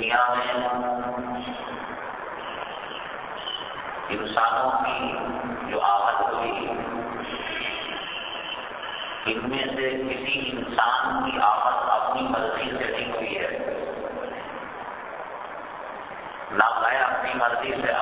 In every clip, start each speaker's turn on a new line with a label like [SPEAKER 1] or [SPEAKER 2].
[SPEAKER 1] دنیا میں انسانوں کی جو آہت ہوئی، ان میں سے کسی انسان کی آہت اپنی مرضی سے نہیں ہوئی ہے۔ نہ میں اپنی مرضی سے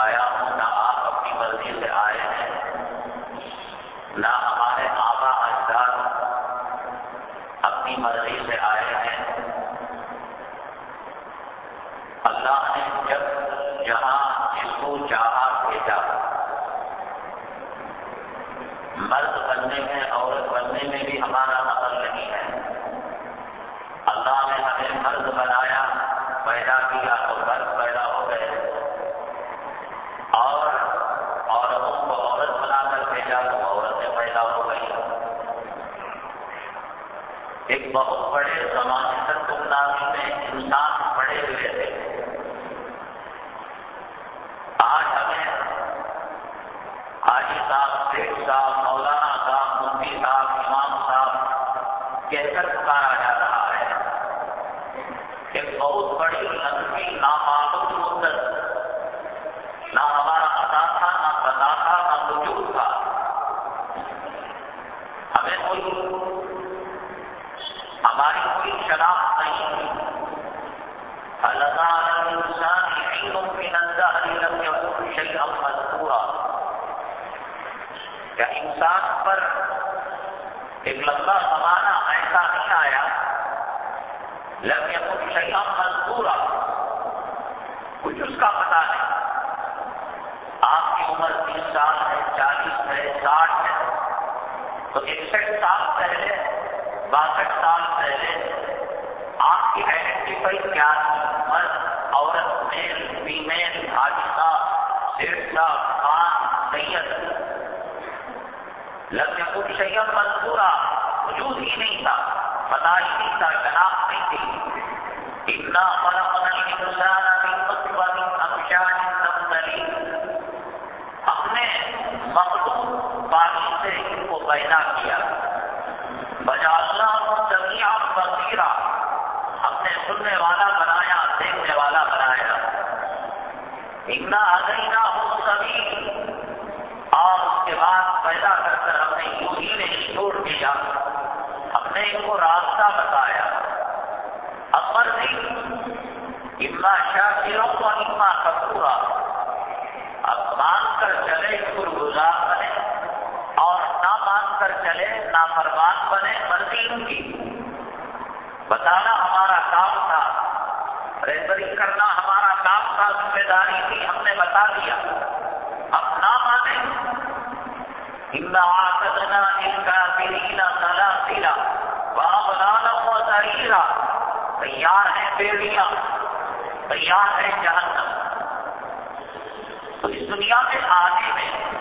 [SPEAKER 1] not تیار ہے جہنم۔ تو اس دنیا میں آنے میں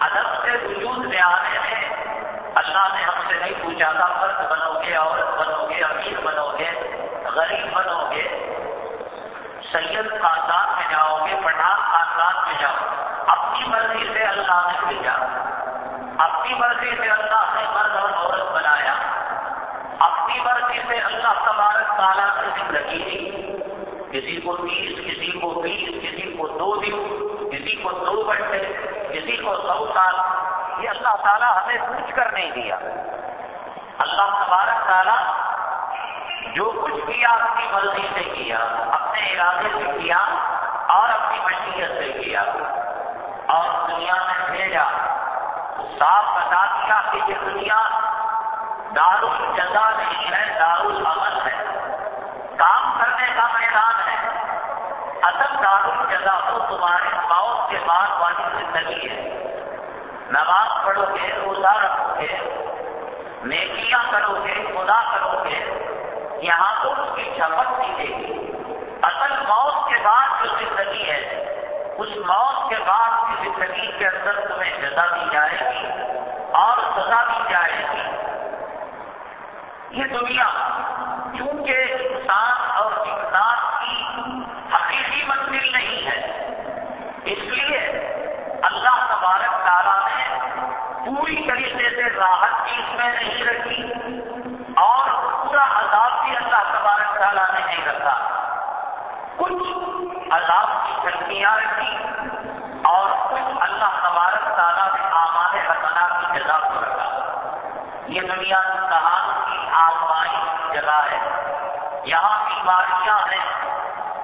[SPEAKER 1] ادب سے وجود میں آنے میں اللہ نے ہم سے نہیں پوچھا تھا مرد بنو گے، عورت بنو گے، امیر بنو گے، غریب بنو گے، سید خاندان میں جاؤ گے پٹھان خاندان میں جاؤ اپنی مرضی سے اللہ نے بھیجا۔ اپنی مرضی سے اللہ نے مرد اور عورت بنایا۔ اپنی مرضی سے اللہ تبارک تعالیٰ سے زندگی دی۔ کسی کو تیس، کسی کو بیس، کسی کو دو دن، کسی کو دو گھنٹے کسی کو سو سال۔ یہ اللہ تعالیٰ ہمیں پوچھ کر نہیں دیا۔ اللہ تبارک تعالیٰ جو کچھ کیا، اپنی مرضی سے کیا، اپنے ارادے سے کیا اور اپنی مشیت سے کیا۔ اور دنیا میں بھیجا۔ صاف بتا دیا کہ یہ دنیا دار الجزا نہیں ہے دار العمل ہے کام کرنے کا میدان ہے اصل دارو جگہ تو تمہارے موت کے بعد والی زندگی ہے۔ نماز پڑھو گے، روزہ رکھو گے، نیکیاں کرو گے، خدا کرو گے، یہاں تو اس کی جھپک دیجیے گی اصل موت کے بعد جو زندگی ہے، اس موت کے بعد کی زندگی کے اندر تمہیں جزا دی جائے گی اور سزا دی جائے گی۔ یہ دنیا چونکہ انسان اور انسان کی حقیقی منزل نہیں ہے۔ اس لیے اللہ تبارک تعالیٰ نے پوری طریقے سے راحت کی اس میں نہیں رکھی اور پورا عذاب بھی اللہ تبارک تعالیٰ نے نہیں رکھا۔ کچھ عذاب کی شکتیاں رکھی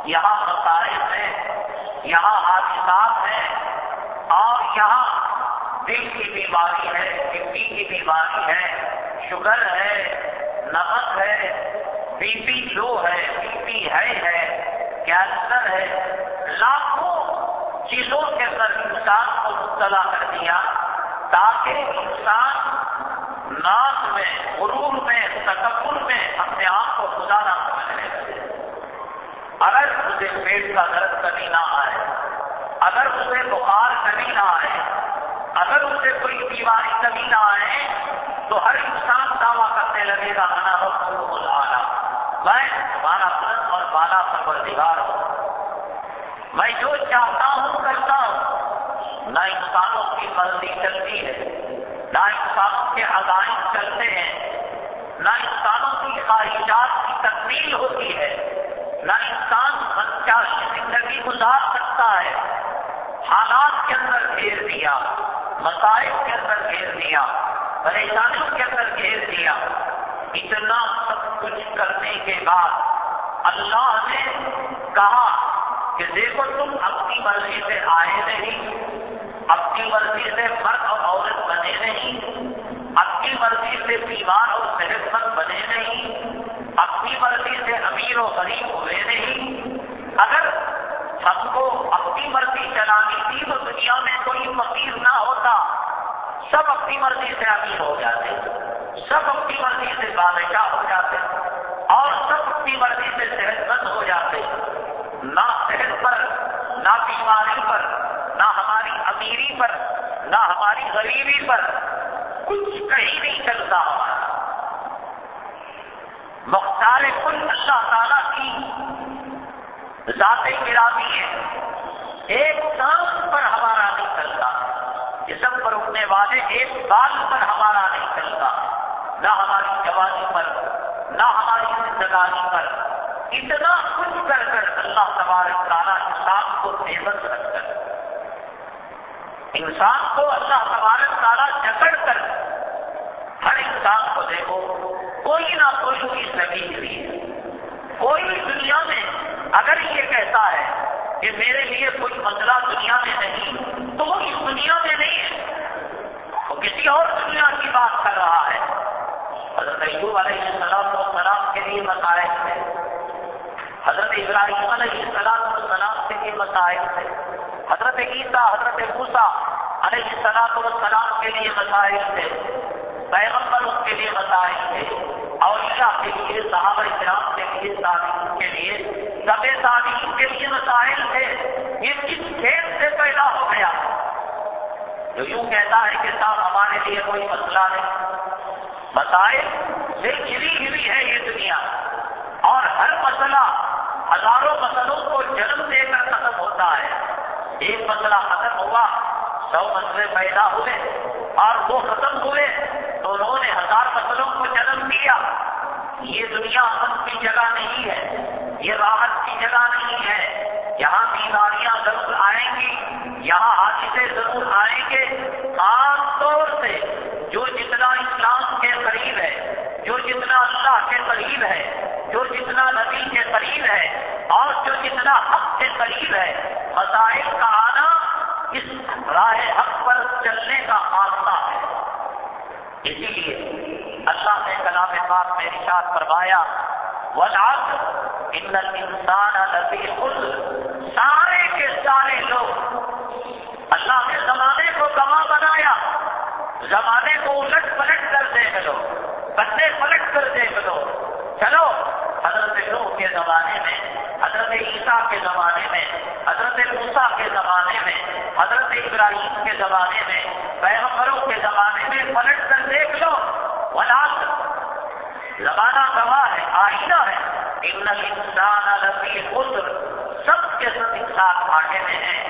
[SPEAKER 1] یہاں مسائل ہیں یہاں حادثات ہیں اور یہاں دل کی بیماری ہے کڈنی کی بیماری ہے، شوگر ہے نمک ہے، بی پی لو ہے، بی پی ہے ہے، کینسر ہے، لاکھوں چیزوں کے اندر انسان کو مبتلا کر دیا تاکہ انسان ناک میں، غرور میں، تکبر میں اپنے آپ کو خدا نہ سمجھنے لگے اگر اسے پیٹ کا درد کبھی نہ آئے، اگر اسے بخار کبھی نہ آئے، اگر اسے کوئی بیماری کبھی نہ آئے، تو ہر انسان دعویٰ کرنے لگے گا، انا ہو آنا میں تمہارا بلند اور بالا سفر دیوار ہوں۔ میں جو چاہتا ہوں، کرتا ہوں۔ نہ انسانوں کی مرضی چلتی ہے، نہ انسانوں کے عزائم چلتے ہیں، نہ انسانوں کی خواہشات کی تکمیل ہوتی ہے۔ نہ انسان بچہ زندگی گزار سکتا ہے۔ حالات کے اندر گھیر دیا، مسائل کے اندر گھیر دیا، پریشانیوں کے اندر گھیر دیا۔ اتنا سب کچھ کرنے کے بعد اللہ نے کہا کہ دیکھو تم اپنی مرضی سے آئے نہیں اپنی مرضی سے مرد اور عورت بنے نہیں اپنی مرضی سے بیمار اور صحت مند بنے نہیں۔ اپنی مرضی سے امیر و غریب ہوئے نہیں۔ اگر ہم کو اپنی مرضی چلانی تھی تو دنیا میں کوئی فقیر نہ ہوتا۔ سب اپنی مرضی سے امیر ہو جاتے۔ سب اپنی مرضی سے بادشاہ ہو جاتے۔ اور سب اپنی مرضی سے صحت مند ہو جاتے۔ نہ صحت پر، نہ بیماری پر، نہ ہماری امیری پر، نہ ہماری غریبی پر۔ کچھ کہیں نہیں چلتا ہمارا۔ مختار کل اللہ تعالیٰ کی ذات گرامی ہے ایک سانس پر ہمارا نہیں چلتا جسم پر اٹھنے والے ایک بال پر ہمارا نہیں چلتا۔ نہ ہماری جوانی پر، نہ ہماری زندگانی پر۔ اتنا کچھ کر کر اللہ تبارک تعالیٰ انسان کو بےبس رکھ کر، انسان کو اللہ تبارک تعالیٰ جکڑ کر ہر کو دیکھو، کوئی نہ کوئی چیز لگی ہوئی ہے کوئی دنیا میں اگر یہ کہتا ہے کہ میرے لیے کوئی مسئلہ دنیا میں نہیں، تو وہ اس دنیا میں نہیں ہے۔ وہ کسی اور دنیا کی بات کر رہا ہے۔ حضرت ایوب علیہ السلام و سلام کے لیے مسائل تھے حضرت ابراہیم علیہ السلام و سلام کے لیے مسائل تھے حضرت عیسیٰ، حضرت موسا علیہ السلام و سلام کے لیے مسائل تھے پیغمبر اس کے لیے مسائل تھے اور کے لیے، صحابہ کرام کے لیے تعلیم کے لیے سب تعلیم کے لیے مسائل تھے یہ کس کھیل سے پیدا ہو گیا؟ جو یوں کہتا ہے کہ صاحب، ہمارے لیے کوئی مسئلہ نہیں۔ مسائل سے گری گری ہے یہ دنیا۔ اور ہر مسئلہ ہزاروں مسئلوں کو جنم دے کر ختم ہوتا ہے۔ ایک مسئلہ ختم ہوا، سو مسئلے پیدا ہوئے اور وہ ختم ہوئے۔ تو انہوں نے ہزار مسئلوں کو جنم دیا۔ یہ دنیا امن کی جگہ نہیں ہے، یہ راحت کی جگہ نہیں ہے۔ یہاں بیماریاں ضرور آئیں گی، یہاں حادثے ضرور آئیں گے۔ عام طور سے جو جتنا اسلام کے قریب ہے، جو جتنا اللہ کے قریب ہے، جو جتنا نبی کے قریب ہے، اور جو جتنا حق کے قریب ہے مسائل کا آنا اس راہ حق پر چلنے کا آستا ہے۔ اسی لیے اللہ نے کلام پاک میں ارشاد فرمایا ان انسان لفی خود سارے کے سارے لوگ اللہ نے زمانے کو گواہ بنایا، زمانے کو الٹ پلٹ کر دے لو بندے پلٹ کر دے لو چلو حضرت لوگ کے زمانے میں، حضرت عیسیٰ کے زمانے میں، حضرت موسا کے زمانے میں، حضرت ابراہیم کے زمانے میں، پیغمبروں کے زمانے میں پلٹ کر دیکھ لو۔ زمانہ گواہ ہے، آئینہ ہے۔ ان انسان لفی خسر، سب کے سب انسان آگے میں ہیں۔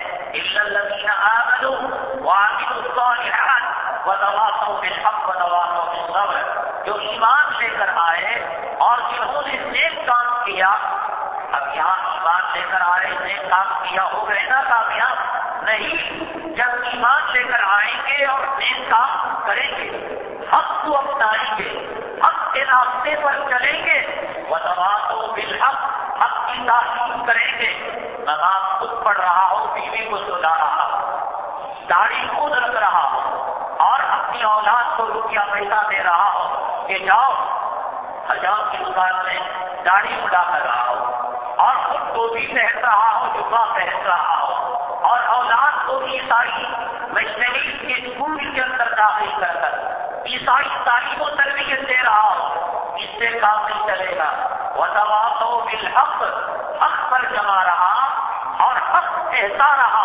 [SPEAKER 1] الذين آمنوا وعملوا الصالحات ودواصوا بالحق ودواصوا بالصبر۔ جو ایمان لے کر آئے اور جنہوں نے نیک کام کیا، اب یہاں ایمان لے کر آئے، نیک کام کیا ہو گئے نا کامیاب؟ نہیں، جب ایمان لے کر آئیں گے اور نیک کام کریں گے، حق کو اپنائیں گے، حق کے راستے پر چلیں گے۔ وہ تو بالحق، حق کی تعلیم کریں گے۔ نماز خود پڑھ رہا ہو بیوی کو سنا رہا ہو داڑھی خود رکھ رہا ہو اور اپنی اولاد کو روپیہ پیسہ دے رہا ہو کہ جاؤ۔ حجام کی دکان میں داڑھی اڑا کر رہا ہو اور خود کو بھی پہن رہا ہو جمعہ پہن رہا ہو اور اولاد کو بھی ساری مشنری کے اسکول کے اندر داخل کر کر عیسائی تعلیم و تربیت دے رہا ہو اس سے کام نہیں چلے گا۔ وہ دوا تو بالحق، حق پر جما رہا اور حق کہتا رہا،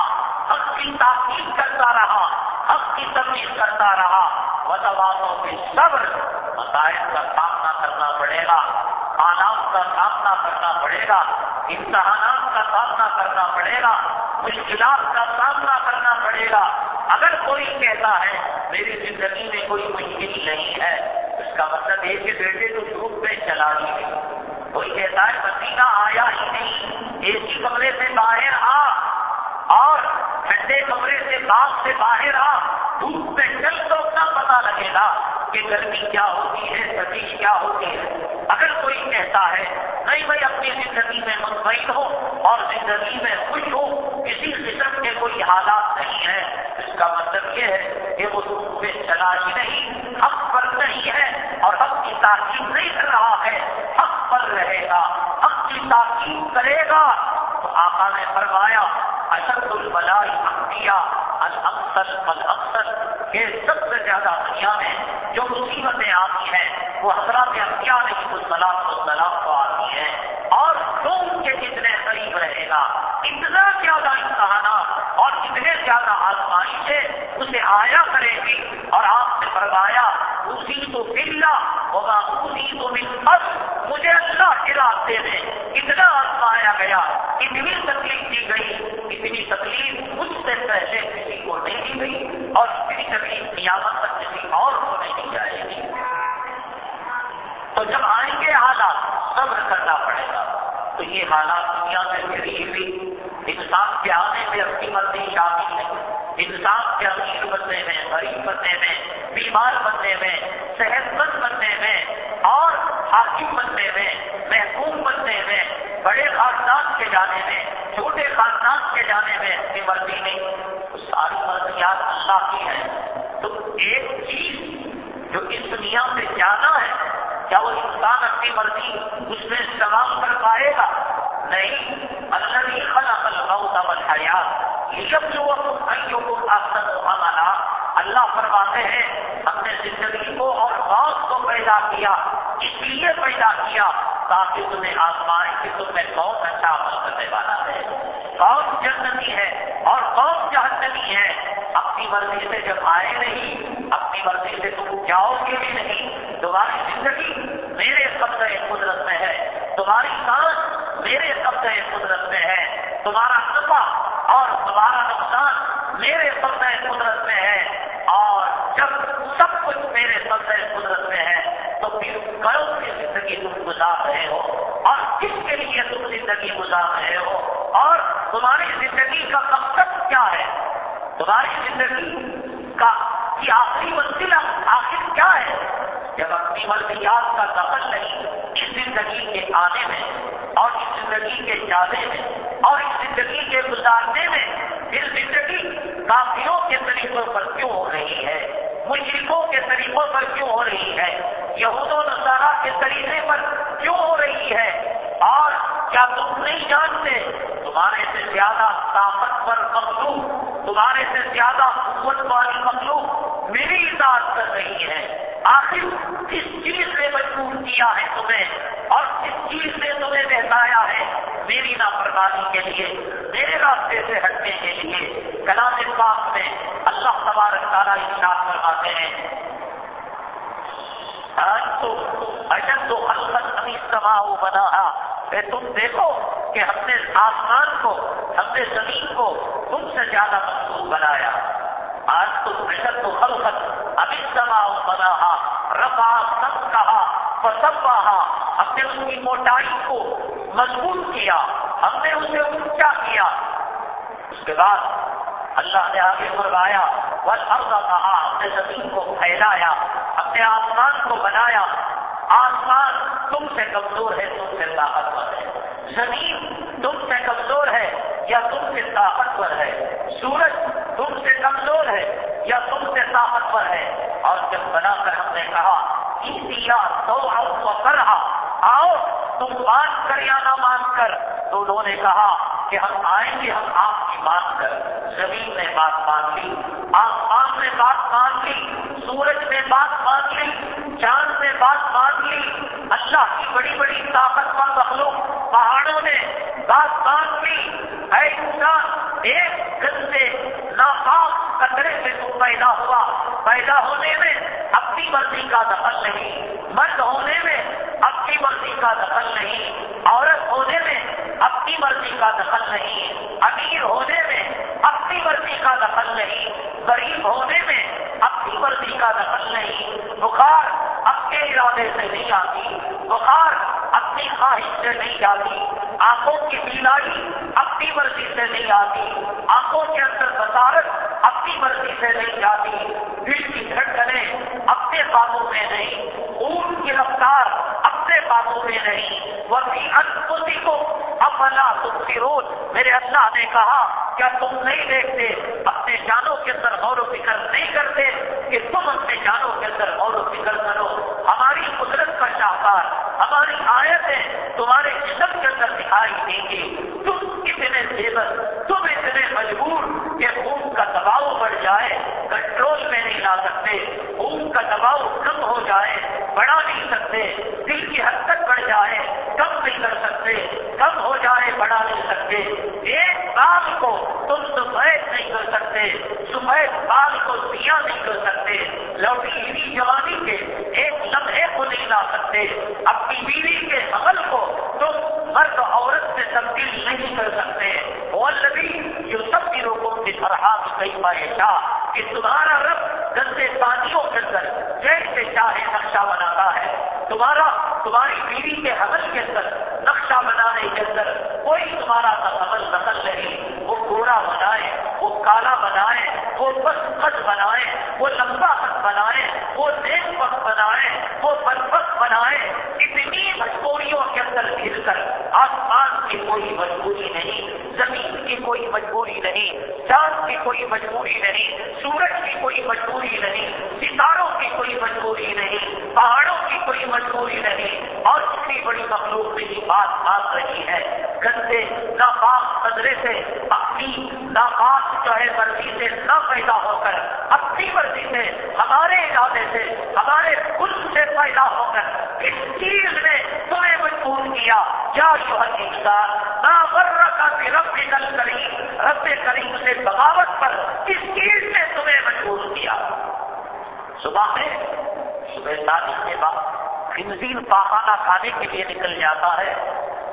[SPEAKER 1] حق کی تاکید کرتا رہا، حق کی تبدیل کرتا رہا۔ وہ دوا صبر مسائل کا سامنا کرنا پڑے گا، آلات کا سامنا کرنا پڑے گا، امتحانات کا سامنا کرنا پڑے گا، مشکلات کا سامنا کرنا پڑے گا۔ اگر کوئی کہتا ہے، میری زندگی میں کوئی مشکل نہیں ہے، اس کا مطلب یہ کہ بیٹے تو دھوپ میں چلا ہی کوئی کہتا ہے، پسینہ آیا ہی نہیں اے سی کمرے سے باہر آ، اور ٹھنڈے کمرے سے باغ سے باہر آ، دھوپ میں چل تو اتنا پتا لگے گا۔ کہ گرمی کیا ہوتی ہے سردی کیا ہوتی ہے اگر کوئی کہتا ہے، نہیں بھائی، اپنی زندگی میں مطمئن ہو اور زندگی میں خوش ہو، کسی قسم کے کوئی حالات نہیں ہے اس کا مطلب یہ ہے کہ وہ دھوپ میں چلا ہی نہیں، حق پر نہیں ہے اور حق کی تاکید نہیں کر رہا ہے۔ حق پر رہے گا، حق کی تاکید کرے گا۔ تو آقا نے فرمایا، اشد البلائی انبیاء الاکثر الاکثر کے سب سے زیادہ دنیا میں جو مصیبتیں آتی ہیں، وہ حضرات کیا نہیں تو سلام و سلام کو آتی ہیں۔ اور تم کے جتنے قریب رہے گا؟ اتنا زیادہ امتحانات اور اتنے زیادہ آزمائشیں اسے آیا کرے گی اور آپ نے فرمایا اسی تو بلا ہوگا اسی تو بس مجھے اللہ کے راستے میں اتنا آزمایا گیا، اتنی تکلیف دی گئی، اتنی تکلیف مجھ سے پہلے کسی کو نہیں دی گئی اور اتنی تکلیف قیامت تک کسی اور کو نہیں دی جائے گی۔ تو جب آئیں گے حالات، صبر کرنا پڑے گا۔ تو یہ حالات دنیا میں پھری ہوئی انسان کے آنے میں اپنی مرضی شامل ہے انسان کے امیر بننے میں غریب بننے میں بیمار بننے میں صحت مند بننے میں اور حاکم بننے میں محکوم بننے میں بڑے خاندان کے جانے میں، چھوٹے خاندان کے جانے میں اپنی مرضی نہیں۔ ساری مرضیات اللہ کی ہیں۔ تو ایک چیز جو اس دنیا میں جانا ہے، کیا وہ انسان اپنی مرضی اس میں استعمال کر پائے گا؟ نہیں۔ اللہ خلق الموت والحیات۔ یہ جو ایوں کو آسن ہمارا اللہ فرماتے ہیں، ہم نے زندگی کو اور موت کو پیدا کیا، اس لیے پیدا کیا تاکہ تمہیں آزمائے کہ تم میں کون اچھا عمل کرنے والا ہے۔ کون جنتی ہے اور کون جہنمی ہے۔ اپنی مرضی سے جب آئے نہیں، اپنی مرضی سے تم جاؤ گے بھی نہیں۔ تمہاری زندگی میرے قبضہ قدرت میں ہے۔ تمہاری سانس میرے قبضہ قدرت میں ہے۔ تمہارا نفع تمہارا نقصان میرے قبضہ قدرت میں ہے اور جب سب کچھ میرے قبضہ قدرت میں ہے تو پھر کرو کی زندگی تم گزار رہے ہو اور کس کے لیے تم زندگی گزار رہے ہو اور تمہاری زندگی کا مقصد کیا ہے؟ تمہاری زندگی کا کی آخری منزل آخر کیا ہے؟ جب اپنی مرضیات کا دخل نہیں اس زندگی کے آنے میں اور اس زندگی کے جانے میں اور اس زندگی کے گزارنے میں پھر زندگی کافیوں کے طریقوں پر کیوں ہو رہی ہے؟ مشرقوں کے طریقوں پر کیوں ہو رہی ہے؟ یہود و نصارہ کے طریقے پر کیوں ہو رہی ہے؟ اور کیا تم نہیں جانتے تمہارے سے زیادہ طاقتور مخلوق، تمہارے سے زیادہ قوت والی مخلوق میری اطاعت کر رہی ہے؟ آخر کس چیز نے مجبور کیا ہے تمہیں اور کس چیز نے تمہیں بہتایا ہے؟ میری نافرمانی کے لیے، میرے راستے سے ہٹنے کے لیے کلام پاک میں اللہ تبارک تعالیٰ اشار کرواتے ہیں۔ آج تو اجن تو الفت ابھی سماؤ بنا تم دیکھو کہ ہم نے آسمان کو، ہم نے زمین کو تم سے زیادہ مضبوط بنایا۔ آج تو بشر تو خلقت ابھی سما بنا رفا سب کہا پسند ہم نے اس کی موٹائی کو مضبوط کیا، ہم نے اسے اونچا کیا۔ اس کے بعد اللہ نے آگے بلوایا وہ اردا کہا ہم نے زمین کو پھیلایا، ہم نے آسمان کو بنایا۔ آسمان تم سے کمزور ہے، تم سے طاقتور ہے۔ زمین تم سے کمزور ہے یا تم سے طاقتور ہے۔ سورج تم سے کمزور ہے یا تم سے طاقتور ہے؟ اور جب بنا کر ہم نے کہا دیا تو آؤ تو کر رہا آؤ، تم مان کر یا نہ مان کر۔ تو انہوں نے کہا کہ ہم آئیں گے، ہم آپ کی مان کر۔ زمین نے بات مان لی، آسمان نے بات مان لی، سورج نے بات مان لی، چاند نے بات مان لی۔ اللہ کی بڑی بڑی طاقتور مخلوق پہاڑوں نے بات مان لی۔ اے انسان ایک گندے ناپاک قطرے سے تو پیدا ہوا۔ پیدا ہونے میں اپنی مرضی کا دخل نہیں۔ مرد ہونے میں اپنی مرضی کا دخل نہیں۔ عورت ہونے میں اپنی مرضی کا دخل نہیں۔ امیر ہونے میں اپنی مرضی کا دخل نہیں۔ غریب ہونے میں اپنی مرضی کا دخل نہیں۔ بخار اپنے ارادے سے نہیں آتی۔ بخار اپنی خواہش سے نہیں جاتی۔ آنکھوں کی بیماری اپنی مرضی سے نہیں آتی، آنکھوں کے اندر بسارت اپنی مرضی سے نہیں جاتی، دل کی دھڑکنیں اپنے قابو میں نہیں اون کی رفتار اپنے قابو میں نہیں۔ وہ بھی انفسی کو اپنا تم کی روز میرے اللہ نے کہا، کیا تم نہیں دیکھتے؟ اپنے جانوں کے اندر غور و فکر نہیں کرتے کہ تم اپنے جانوں کے اندر غور و فکر کرو ہماری قدرت کا شاہکار ہماری آیتیں تمہارے جسم کے اندر دکھائی دیں گی۔ تم اتنے زیبر تم اتنے مجبور کہ خون کا دباؤ بڑھ جائے، کنٹرول میں نہیں لا سکتے، خون کا دباؤ کم ہو جائے، بڑھا نہیں سکتے، دل کی حرکت بڑھ جائے، کم نہیں کر سکتے، کم ہو جائے۔ بڑھا نہیں سکتے. ایک بال کو تم سفید نہیں کر سکتے، سفید بال کو سیاہ نہیں کر سکتے. لوٹی ہوئی جوانی کے ایک لمحے کو نہیں لا سکتے، اپنی بیوی کے عمل کو تم مرد عورت سے تبدیل نہیں کر سکتے. وہ لبی جو سب کی روکوں کی فرحات کئی پائے تھا کہ تمہارا رب گندے پانیوں کے اندر جیسے چاہے نقشہ بناتا ہے۔ تمہارا تمہاری بیوی کے حمل کے اندر نقشہ بنانے کے اندر کوئی تمہارا حمل نقل نہیں، وہ پورا بنائے۔ کالا بنائے، وہ بس خط بنائے، وہ لمبا خط بنائے، وہ دیکھ وقت بنائے، وہ برفت بنائے، اتنی مجبوریوں کے اندر گر کر۔ آسمان کی کوئی مجبوری نہیں، زمین کی کوئی مجبوری نہیں، چاند کی کوئی مجبوری نہیں، سورج کی کوئی مجبوری نہیں، ستاروں کی کوئی مجبوری نہیں، پہاڑوں کی کوئی مجبوری نہیں، اور اتنی بڑی مخلوق بھی بات مان رہی ہے۔ گندے، ناپاک قدرے سے اپنی ناپاک جو ہے مرضی سے نہ پیدا ہو کر، اپنی مرضی سے، ہمارے ارادے سے، ہمارے خود سے پیدا ہو کر اس چیز نے تمہیں مجبور کیا۔ کیا جو انسان نہ ورہ کا رب نکل کری رب کریم سے بغاوت پر اس چیز نے تمہیں مجبور کیا۔ صبح میں صبح شادی کے بعد خنزیر پاخانہ کھانے کے لیے نکل جاتا ہے۔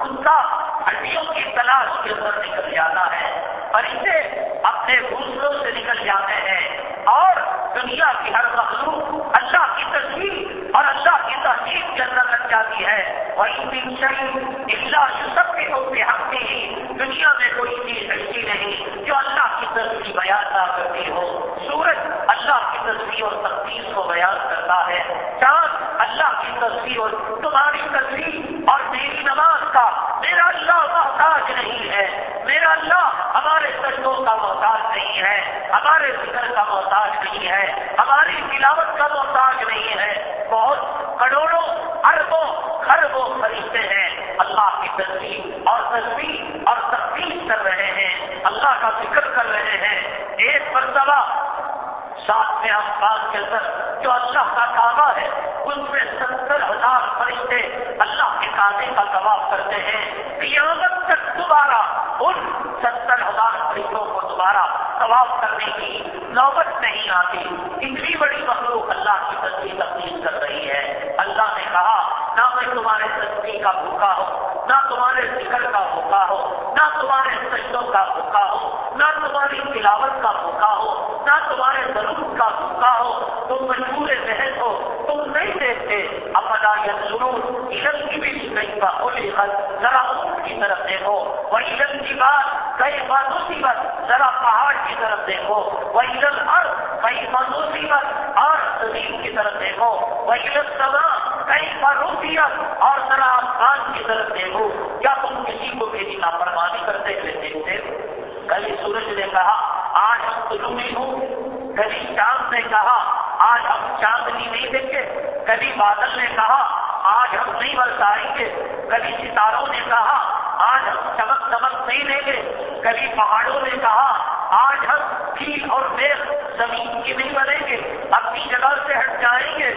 [SPEAKER 1] کتا ہڈیوں کی تلاش کے اندر نکل جاتا ہے۔ اور اسے اپنے دوسروں سے نکل جاتے ہیں۔ اور دنیا کی ہر مخلوق اللہ کی تصویر اور اللہ کی تحقیق کے اندر لگ جاتی ہے۔ وہی شریف اللہ سب کے ہوتے حق ہی دنیا میں کوئی چیز ایسی نہیں جو اللہ کی تصویر بیان نہ کرتی ہو۔ سورج اللہ کی تصویر اور تقدیر کو بیان کرتا ہے۔ چاند اللہ کی تصویر اور تمہاری تصویر اور میری نماز کا میرا اللہ محتاج نہیں ہے۔ میرا اللہ ہمارے سجدوں کا محتاج نہیں ہے، ہمارے فکر کا محتاج نہیں ہے، ہماری تلاوت کا محتاج نہیں ہے۔ بہت کروڑوں، اربوں، خربوں خریدتے ہیں۔ اللہ کی تصویر اور تصویر اور تقسیم کر رہے ہیں۔ اللہ کا ذکر کر رہے ہیں۔ ایک مرتبہ ساتھ میں آسمان کے اندر جو اللہ کا کعبہ ہے، ان میں ستر ہزار فرشتے اللہ کے کعبے کا طواف کرتے ہیں۔ قیامت تک دوبارہ ان ستر ہزار فرشتوں کو دوبارہ طواف کرنے کی نوبت نہیں آتی۔ اتنی بڑی مخلوق اللہ کی تصویر تقسیم کر رہی ہے۔ اللہ نے کہا، نہ میں تمہارے تصویر کا بھوکا ہوں نہ تمہارے ذکر کا بھوکا ہو، نہ تمہارے سجدوں کا بھوکا ہو، نہ تمہاری تلاوت کا بھوکا ہو، نہ تمہارے ضرور کا بھوکا ہو۔ تم مجبور ذہن ہو، تم نہیں دیکھتے۔ اپنا یا ضرور علم کی بھی کئی کا ہولی خط ذرا اونٹ کی طرف دیکھو۔ وہ علم کی بات کئی بات مصیبت ذرا پہاڑ کی طرف دیکھو۔ وہ علم ہر کئی بات مصیبت اور زمین کی طرف دیکھو۔ وہ علم سما کئی بار روپیت اور ذرا آسمان کی طرف دیکھو۔ کیا تم کسی کو میری لاپرواہی کرتے ہوئے دیکھتے کبھی سورج نے کہا، آج ہم تلوی ہوں۔ کبھی چاند نے کہا، آج ہم چاندنی نہیں دیں گے کبھی بادل نے کہا، آج ہم نہیں برسائیں گے۔ کبھی ستاروں نے کہا، آج ہم چمک چمک نہیں دیں گے۔ کبھی پہاڑوں نے کہا آج ہم کھیل اور بیل زمین کی نہیں بنیں گے، اپنی جگہ سے ہٹ جائیں گے۔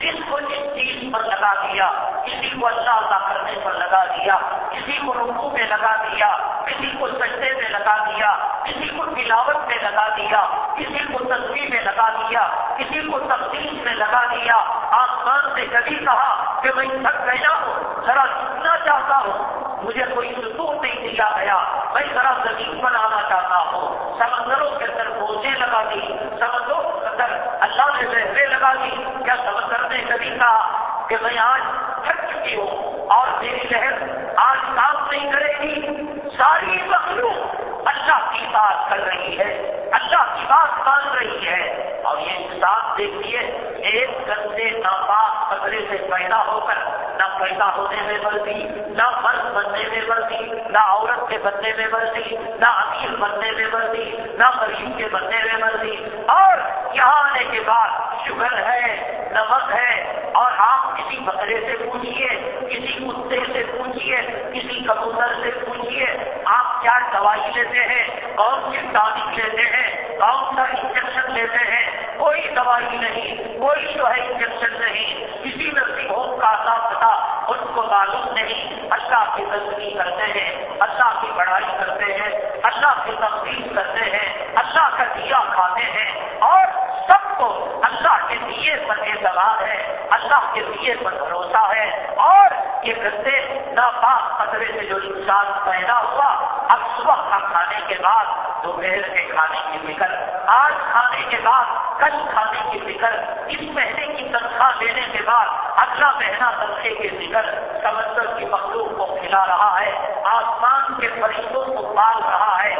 [SPEAKER 1] جس کو جس چیز پر لگا دیا، کسی کو اللہ اللہ کرنے پر لگا دیا، کسی کو رکو میں لگا دیا، کسی کو سجدے میں لگا دیا، کسی کو تلاوت میں لگا دیا، کسی کو تصویر میں لگا دیا، کسی کو تفصیل میں لگا دیا۔ آسمان نے کبھی کہا کہ میں تھک گیا ہوں، ذرا سننا چاہتا ہوں، مجھے کوئی سکون نہیں دیا گیا، میں ذرا زمین بنانا چاہتا ہوں۔ سمندروں کے اندر بوجھے لگا دی، سمندروں کے اندر اللہ نے لہریں لگا دی۔ کیا سمندر نے کبھی کہا کہ میں آج تھک چکی ہوں اور میری لہر آج کام نہیں کرے گی؟ ساری مخلوق اللہ کی بات کر رہی ہے، اللہ کی بات مان رہی ہے۔ اور یہ انسان دیکھیے، ایک گندے ناپاک خطرے سے پیدا ہو کر نہ پیدا ہونے میں مرضی نہ مرد بننے میں مرضی نہ عورت کے بننے میں مرضی نہ امیر بننے میں مرضی نہ غریب کے بننے میں مرضی اور یہاں آنے کے بعد شوگر ہے، نمک ہے، اور آپ کسی بکرے سے پوچھیے کسی کتے سے پوچھیے کسی کبوتر سے پوچھیے آپ کیا دوائی لیتے ہیں؟ کون سی ٹانک لیتے ہیں؟ کون سا انجیکشن لیتے ہیں؟ کوئی دوائی نہیں، کوئی جو ہے انجیکشن نہیں۔ کسی نرسنگ ہوم کا نام پتا ان کو معلوم نہیں۔ اللہ کی تصویر کرتے ہیں، اللہ کی بڑائی کرتے ہیں، اللہ کی تفصیل کرتے ہیں، اللہ کا دیا کھاتے ہیں۔ اور سب کو اللہ کے دیے پر اعتبار ہے، اللہ کے دیے پر بھروسہ ہے۔ اور یہ گندے ناپاک خطرے سے جو انسان پیدا ہوا، اب صبح کا کھانے کے بعد، دوپہر کے کھانے کی فکر، آج کھانے کے بعد، کل کھانے کی فکر، اس مہینے کی تنخواہ دینے کے بعد، اگلا مہینہ تنخے کی فکر، سمندر کی مخلوق کو کھلا رہا ہے، آسمان کے فرشتوں کو پال رہا ہے۔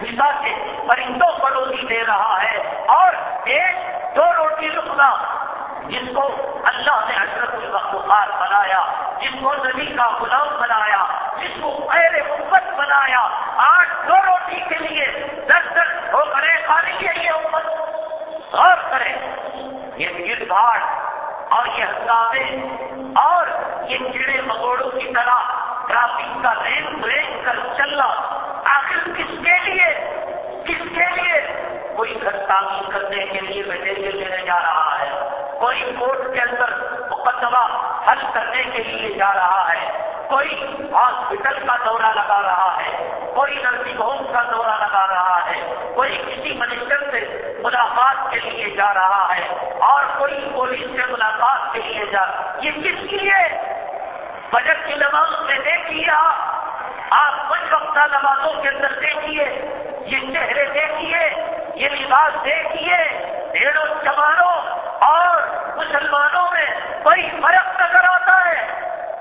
[SPEAKER 1] فضا کے پرندوں کو روٹی دے رہا ہے اور ایک دو روٹی رکنا جس کو اللہ نے اشرف المخلوقات بنایا، جس کو نبی کا غلام بنایا، جس کو خیر امت بنایا۔ آج دو روٹی کے لیے دس دس ہو کرے کھانے کے لیے امت غور کرے۔ یہ بھیڑ بھاڑ اور یہ ہنگامے اور یہ کیڑے مکوڑوں کی طرح ٹرافک کا لین بریک کر چلنا آخر کس کے لیے؟ کس کے لیے؟ کوئی گھر تعمیر کرنے کے لیے مٹیریل لینے جا رہا ہے۔ کوئی کورٹ کے اندر مقدمہ حل کرنے کے لیے جا رہا ہے۔ کوئی ہاسپٹل کا دورہ لگا رہا ہے۔ کوئی نرسنگ ہوم کا دورہ لگا رہا ہے۔ کوئی کسی منسٹر سے ملاقات کے لیے جا رہا ہے اور کوئی پولیس سے ملاقات کے لیے جا یہ کس لیے؟ بجٹ کی نماز میں دیکھیے آپ کچھ وقت نمازوں کے اندر دیکھیے، یہ چہرے دیکھیے، یہ لباس دیکھیے ڈھیڑوں چمانوں اور مسلمانوں میں کوئی فرق نظر آتا ہے۔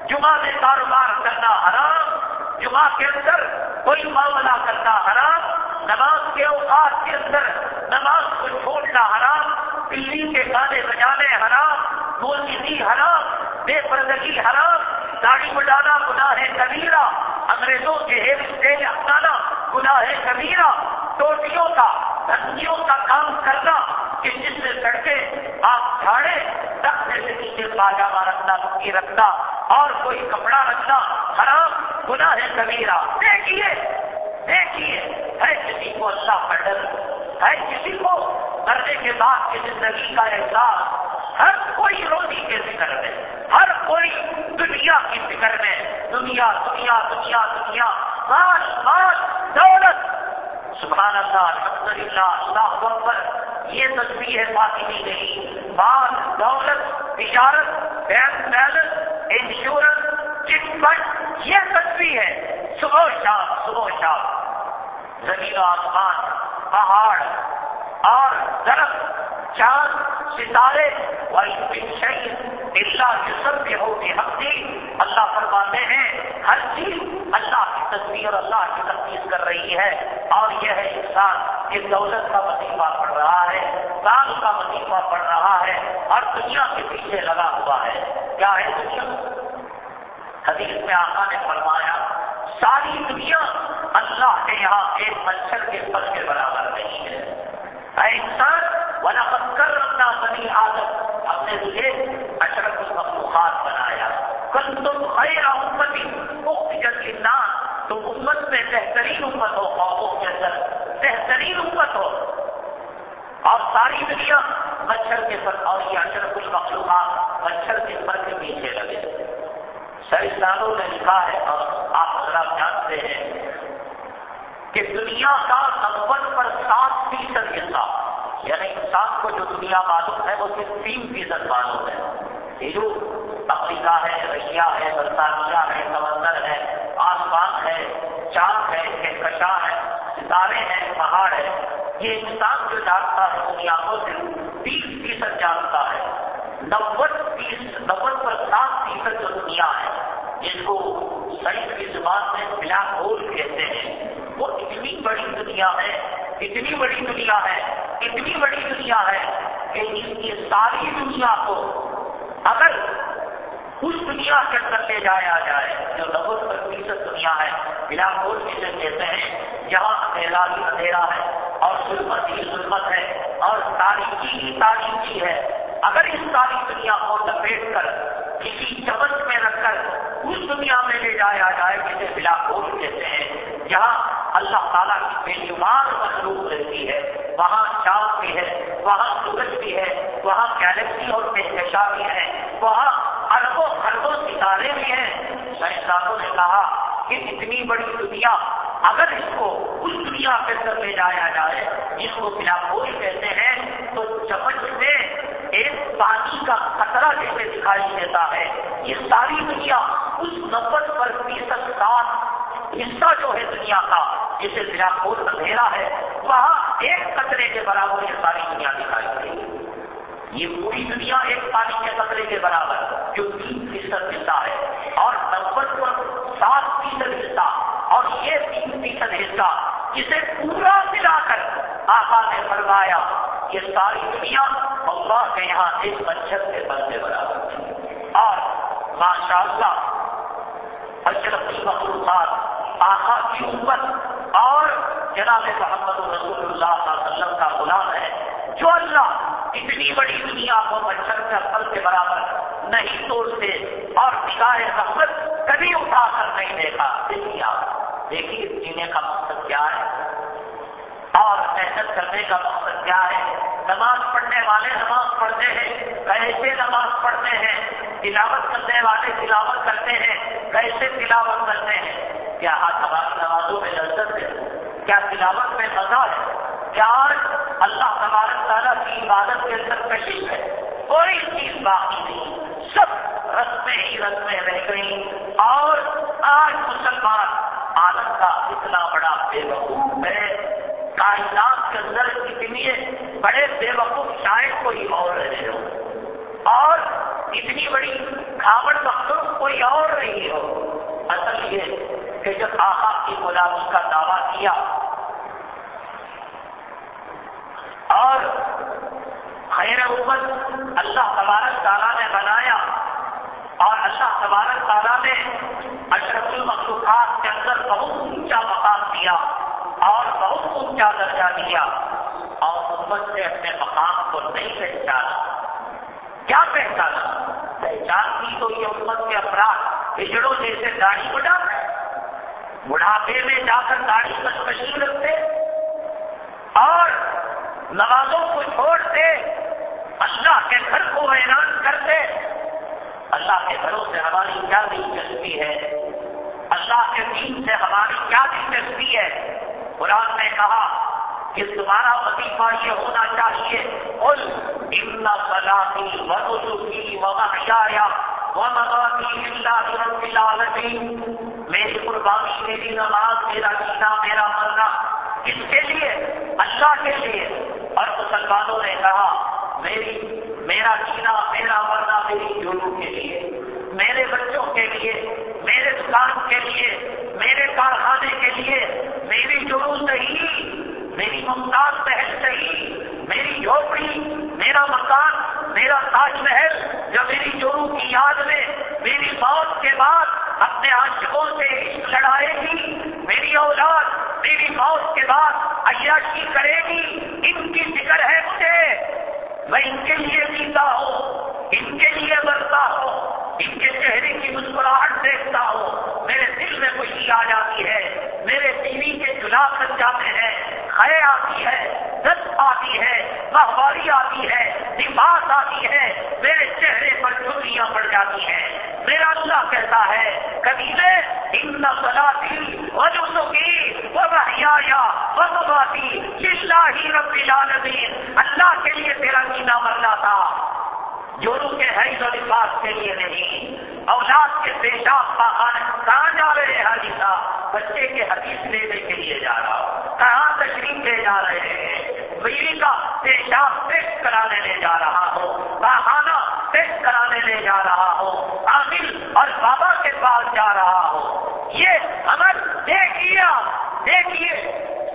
[SPEAKER 1] جمعہ میں کاروبار کرنا حرام، جمعہ کے اندر کوئی معاملہ کرنا حرام، نماز کے اوقات کے اندر نماز کو چھوڑنا حرام دلی کے گانے بجانے حرام موسیقی حرام، بے پردگی حرام داڑھی بجانا گناہ کبیرہ، انگریزوں کے ہیئر اسٹائل اپنانا گناہ کبیرہ، ٹوٹیوں کا دھنیوں کا کام کرنا، کہ جس سے سڑکے آپ جھاڑے رکھنے سے نیچے پاجامہ رکھنا لکی رکھنا، اور کوئی کپڑا رکھنا، حرام، گناہ ہے کبیرہ۔ دیکھیے دیکھیے ہے کسی کو اللہ کا ہے کسی کو کرنے کے بعد کی زندگی کا احساس، ہر کوئی روزی کے فکر میں، ہر کوئی دنیا کی فکر میں، دنیا دنیا دنیا دنیا۔ مال مال، دولت۔ سبحان اللہ الحمد للہ اللہ اکبر۔ یہ تصویر ہے باقی نہیں۔ مال، دولت، تجارت، bank balance, insurance, chit fund, یہ تصویر ہے۔ صبح شام صبح شام۔ زمین آسمان، پہاڑ اور درخت چاند ستارے شہید اللہ کی سب کے ہوتی حقی اللہ فرماتے ہیں، ہر چیز اللہ کی تصویر اور اللہ کی تفتیش کر رہی ہے۔ اور یہ ہے انسان یہ دولت کا وظیفہ پڑ رہا ہے کام کا وظیفہ پڑ رہا ہے، اور دنیا کے پیچھے لگا ہوا ہے۔ کیا ہے دنیا؟ حدیث میں آقا نے فرمایا، ساری دنیا اللہ کے یہاں ایک مچھر کے پل کے برابر نہیں ہے۔ اے انسان ونقد کر رکھنا بنی عادت ہم نے تجھے اشرف المخلوقات بنایا۔ کل تم خیر امتی مفت جلنا تم امت میں بہترین امت ہو خوفوں کے اندر بہترین امت ہو۔ اور ساری دنیا مچھر کے پر اور یہ اشرف المخلوقات مچھر کے پر کے پیچھے لگے۔ سائنسدانوں نے لکھا ہے اور آپ ذرا جانتے ہیں۔ کہ دنیا کا نمبر پر سات فیصد حصہ یعنی انسان کو جو دنیا معلوم ہے، وہ صرف تین فیصد معلوم ہے۔ یہ جو افریقہ ہے، رشیا ہے، برطانیہ ہے، سمندر ہے، آسمان ہے، چاند ہے کہکشاں ہے، ستارے ہیں، پہاڑ ہے یہ انسان جو جانتا ہے، دنیا کو صرف تیس فیصد جانتا ہے۔ نبے فیصد نبے پر سات فیصد جو دنیا ہے، جس کو سائنس کی زبان میں بلیک ہول کہتے ہیں۔ وہ اتنی بڑی دنیا ہے، اتنی بڑی دنیا ہے، اتنی بڑی دنیا ہے کہ اس کی ساری دنیا کو اگر اس دنیا کے اندر لے جایا جائے، جو نبو فیصد دنیا ہے، بلا بول جسے کہتے ہیں، جہاں اندھیرا ہی اندھیرا ہے، اور ظلمت ہی ظلمت ہے، اور تاریخی ہی تاریخی ہے۔ اگر اس ساری دنیا کو لپیٹ کر کسی چمچ میں رکھ کر اس دنیا میں لے جایا جائے، جسے بلا بول کہتے ہیں، جہاں اللہ تعالیٰ کی بے شمار مخلوق رہتی ہے. وہاں چاند بھی ہے، وہاں سورج بھی ہے، وہاں گیلیکسی اور پیشکشا بھی ہے وہاں اربوں خربوں ستارے بھی ہیں۔ سائنسدانوں نے کہا کہ اتنی بڑی دنیا اگر اس کو اس دنیا کے اندر لے جایا جائے، جس کو بلا کوئی کہتے ہیں، تو چمچ میں ایک پانی کا خطرہ جیسے دکھائی دیتا ہے۔ یہ ساری دنیا اس نمبر پر فیصد سات حصہ جو ہے دنیا کا جسے ضلع کوٹ اندھیرا ہے، وہاں ایک قطرے کے برابر یہ ساری دنیا دکھائی دے گی یہ پوری دنیا ایک پانی کے قطرے کے برابر جو تین فیصد حصہ ہے اور نبت پر سات فیصد حصہ اور یہ تین فیصد حصہ جسے پورا ملا کر آقا نے فرمایا، یہ ساری دنیا اللہ کے یہاں ایک مچھر کے بندے برابر اور ماشاء اللہ اشرف المخلوقات آقا کی امت اور جناب محمد رسول اللہ صلی اللہ علیہ وسلم کا غلام ہے، جو اللہ اتنی بڑی دنیا کو مچھر کا پل کے برابر نہیں توڑتے اور نگاہ رحمت کبھی اٹھا کر نہیں دیکھا دیکھیے آپ دیکھیے، جینے کا مقصد کیا ہے؟ اور محنت کرنے کا مقصد کیا ہے؟ نماز پڑھنے والے نماز پڑھتے ہیں کیسے نماز پڑھتے ہیں، تلاوت کرنے والے تلاوت کرتے ہیں کیسے تلاوت کرتے ہیں۔ کیا ہاتھ ہماری نمازوں میں لذت ہے؟ کیا تلاوت میں مزہ ہے؟ کیا اللہ تبارک تعالیٰ کی عبادت کے اندر کشی ہے؟ کوئی چیز باقی نہیں۔ سب رسمیں ہی رسمیں رہ گئی اور آج مسلمان عالم کا اتنا بڑا بے وقوف ہے۔ کائنات کے اندر اتنی بڑے بے وقوف شاید کوئی اور رہے ہو۔ اور اتنی بڑی کھاوڑ مخصوص کوئی اور نہیں ہو۔ اصل یہ کہ جب آقا کی غلامی کا دعویٰ کیا اور خیر امت اللہ تبارک تعالیٰ نے بنایا اور اللہ تبارک تعالیٰ نے اشرف المخلوقات کے اندر بہت اونچا مقام دیا۔ اور بہت اونچا درجہ دیا اور امت نے اپنے مقام کو نہیں پہچانا۔ کیا پہچانا؟ پہچان کی تو یہ امت کے افراد ہجڑوں جیسے گاڑی بڑھا بڑھاپے میں جا کر گاڑی کشکشی رکھتے اور نوازوں کو چھوڑتے اللہ کے گھر کو حیران کرتے۔ اللہ کے گھروں سے ہماری کیا دلچسپی ہے؟ اللہ کے دین سے ہماری کیا دلچسپی ہے؟ قرآن نے کہا کہ تمہارا وظیفہ یہ ہونا چاہیے ان اتنا سلامی ودی و محیا رب العالمین میری قربانی، میری نماز، میرا جینا، میرا مرنا۔ اس کے لیے، اللہ کے لیے۔ اور مسلمانوں نے کہا، میری، میرا جینا، میرا مرنا میری جولو کے لیے، میرے بچوں کے لیے میرے دکان کے لیے، میرے کارخانے کے لیے، میری جرو صحیح میری ممتاز بہن صحیح میری جھوپڑی میرا مکان، میرا تاج محل جو میری جرو کی یاد میں، میری موت کے بعد اپنے عاشقوں سے لڑائے گی، میری اولاد میری موت کے بعد عیاشی کرے گی، ان کی فکر ہے مجھے، میں ان کے لیے جیتا ہوں، ان کے لیے مرتا ہوں۔ ان کے چہرے کی مسکراہٹ دیکھتا ہوں۔ میرے دل میں خوشی آ جاتی ہے۔ میرے بیوی کے جلاب بن جاتے ہیں۔ خیر آتی ہے دست آتی ہے، ماہواری آتی ہے دفاع آتی ہے۔ میرے چہرے پر چھٹیاں پڑ جاتی ہیں۔ میرا اللہ کہتا ہے کبھی میں ان سلاتی وجو کی وہ رحیا وہ سباتی ہی رب العالمین۔ اللہ کے لیے تیرا مینا مرنا تھا۔ جورو کے حیض و لفاظ کے لیے نہیں، اولاد کے پیشاب کا کہاں جا رہے ہیں حاجی صاحب؟ بچے کے حدیث لینے کے لیے جا رہا ہوں۔ کہاں تشریف لے جا رہے ہیں؟ بجلی کا پیشاب ٹیسٹ کرانے لے جا رہا ہو کہانا ٹیسٹ کرانے لے جا رہا ہو عامل اور بابا کے پاس جا رہا ہو یہ اگر دیکھیے دیکھیے،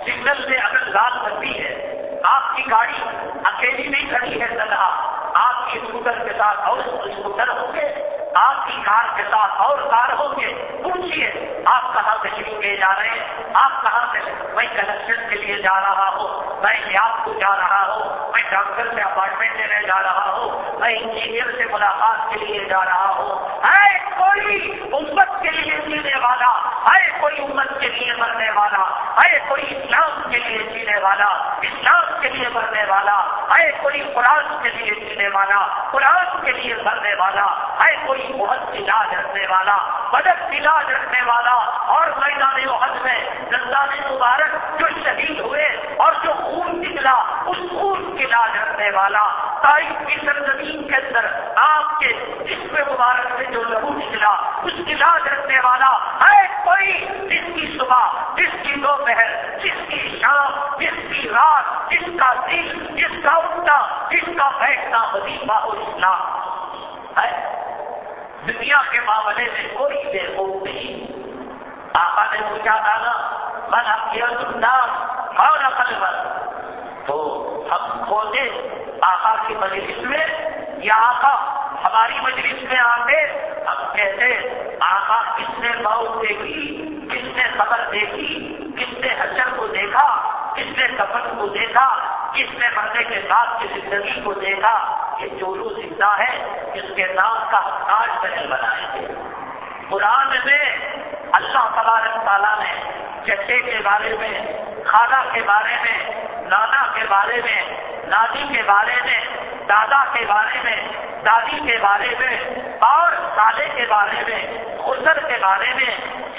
[SPEAKER 1] سگنل میں اگر لال بتی ہے۔ آپ کی گاڑی اکیلی نہیں کھڑی ہے تنہا آپ کی اسکوٹر کے ساتھ اور اسکوٹر ہوں گے؟ آپ کی کار کے ساتھ اور کار ہوں گے پوچھیے آپ کہاں تشریف لے جا رہے ہیں؟ آپ کہاں سے میں کنیکشن کے لیے جا رہا ہوں؟ میں لیاب کو جا رہا ہوں؟ میں ڈاکٹر سے اپائنٹمنٹ لینے جا رہا ہوں؟ میں انجینئر سے ملاقات کے لیے جا رہا ہوں؟ ہے کوئی امت کے لیے جینے والا ہے کوئی امت کے لیے مرنے والا ہے کوئی اسلام کے لیے جینے والا، اسلام کے لیے مرنے والا ہے کوئی قرآن کے لیے جینے والا، قرآن کے لیے بھرنے والا ہے کوئی بہت علاج رکھنے والا بدت علاج رکھنے والا، اور میدان وحد میں زندان مبارک جو شہید ہوئے اور جو خون نکلا، اس خون کی علاج رکھنے والا تائی کی سرزمین کے اندر آپ کے جسم مبارک سے جو لہو نکلا اس کی لاج رکھنے والا ہے کوئی؟ جس کی صبح، جس کی دوپہر، جس کی شام، جس کی رات، جس کا دل جس کا اٹھنا جس کا بیٹھنا وظیفہ اور اسلام ہے؟ دنیا کے معاملے میں کوئی بے خوب نہیں۔ آقا نے پوچھا تھا نا من حقیقت الناس اور عقل تو ہم کھوتے آقا کی مجلس میں یا آقا ہماری مجلس میں آتے، ہم کہتے، آقا کس نے موت دیکھی؟ کس نے خبر دیکھی؟ کس نے حجر کو دیکھا؟ کس نے سفر کو دیکھا؟ کس نے مرنے کے بعد کی زندگی کو دیکھا؟ یہ چورو زندہ ہے جس کے نام کا تاج محل بنائے تھے قرآن میں اللہ تبارک تعالیٰ نے چچے کے بارے میں خالہ کے بارے میں نانا کے بارے میں دادی کے بارے میں دادا کے بارے میں دادی کے بارے میں اور سالے کے بارے میں خسر کے بارے میں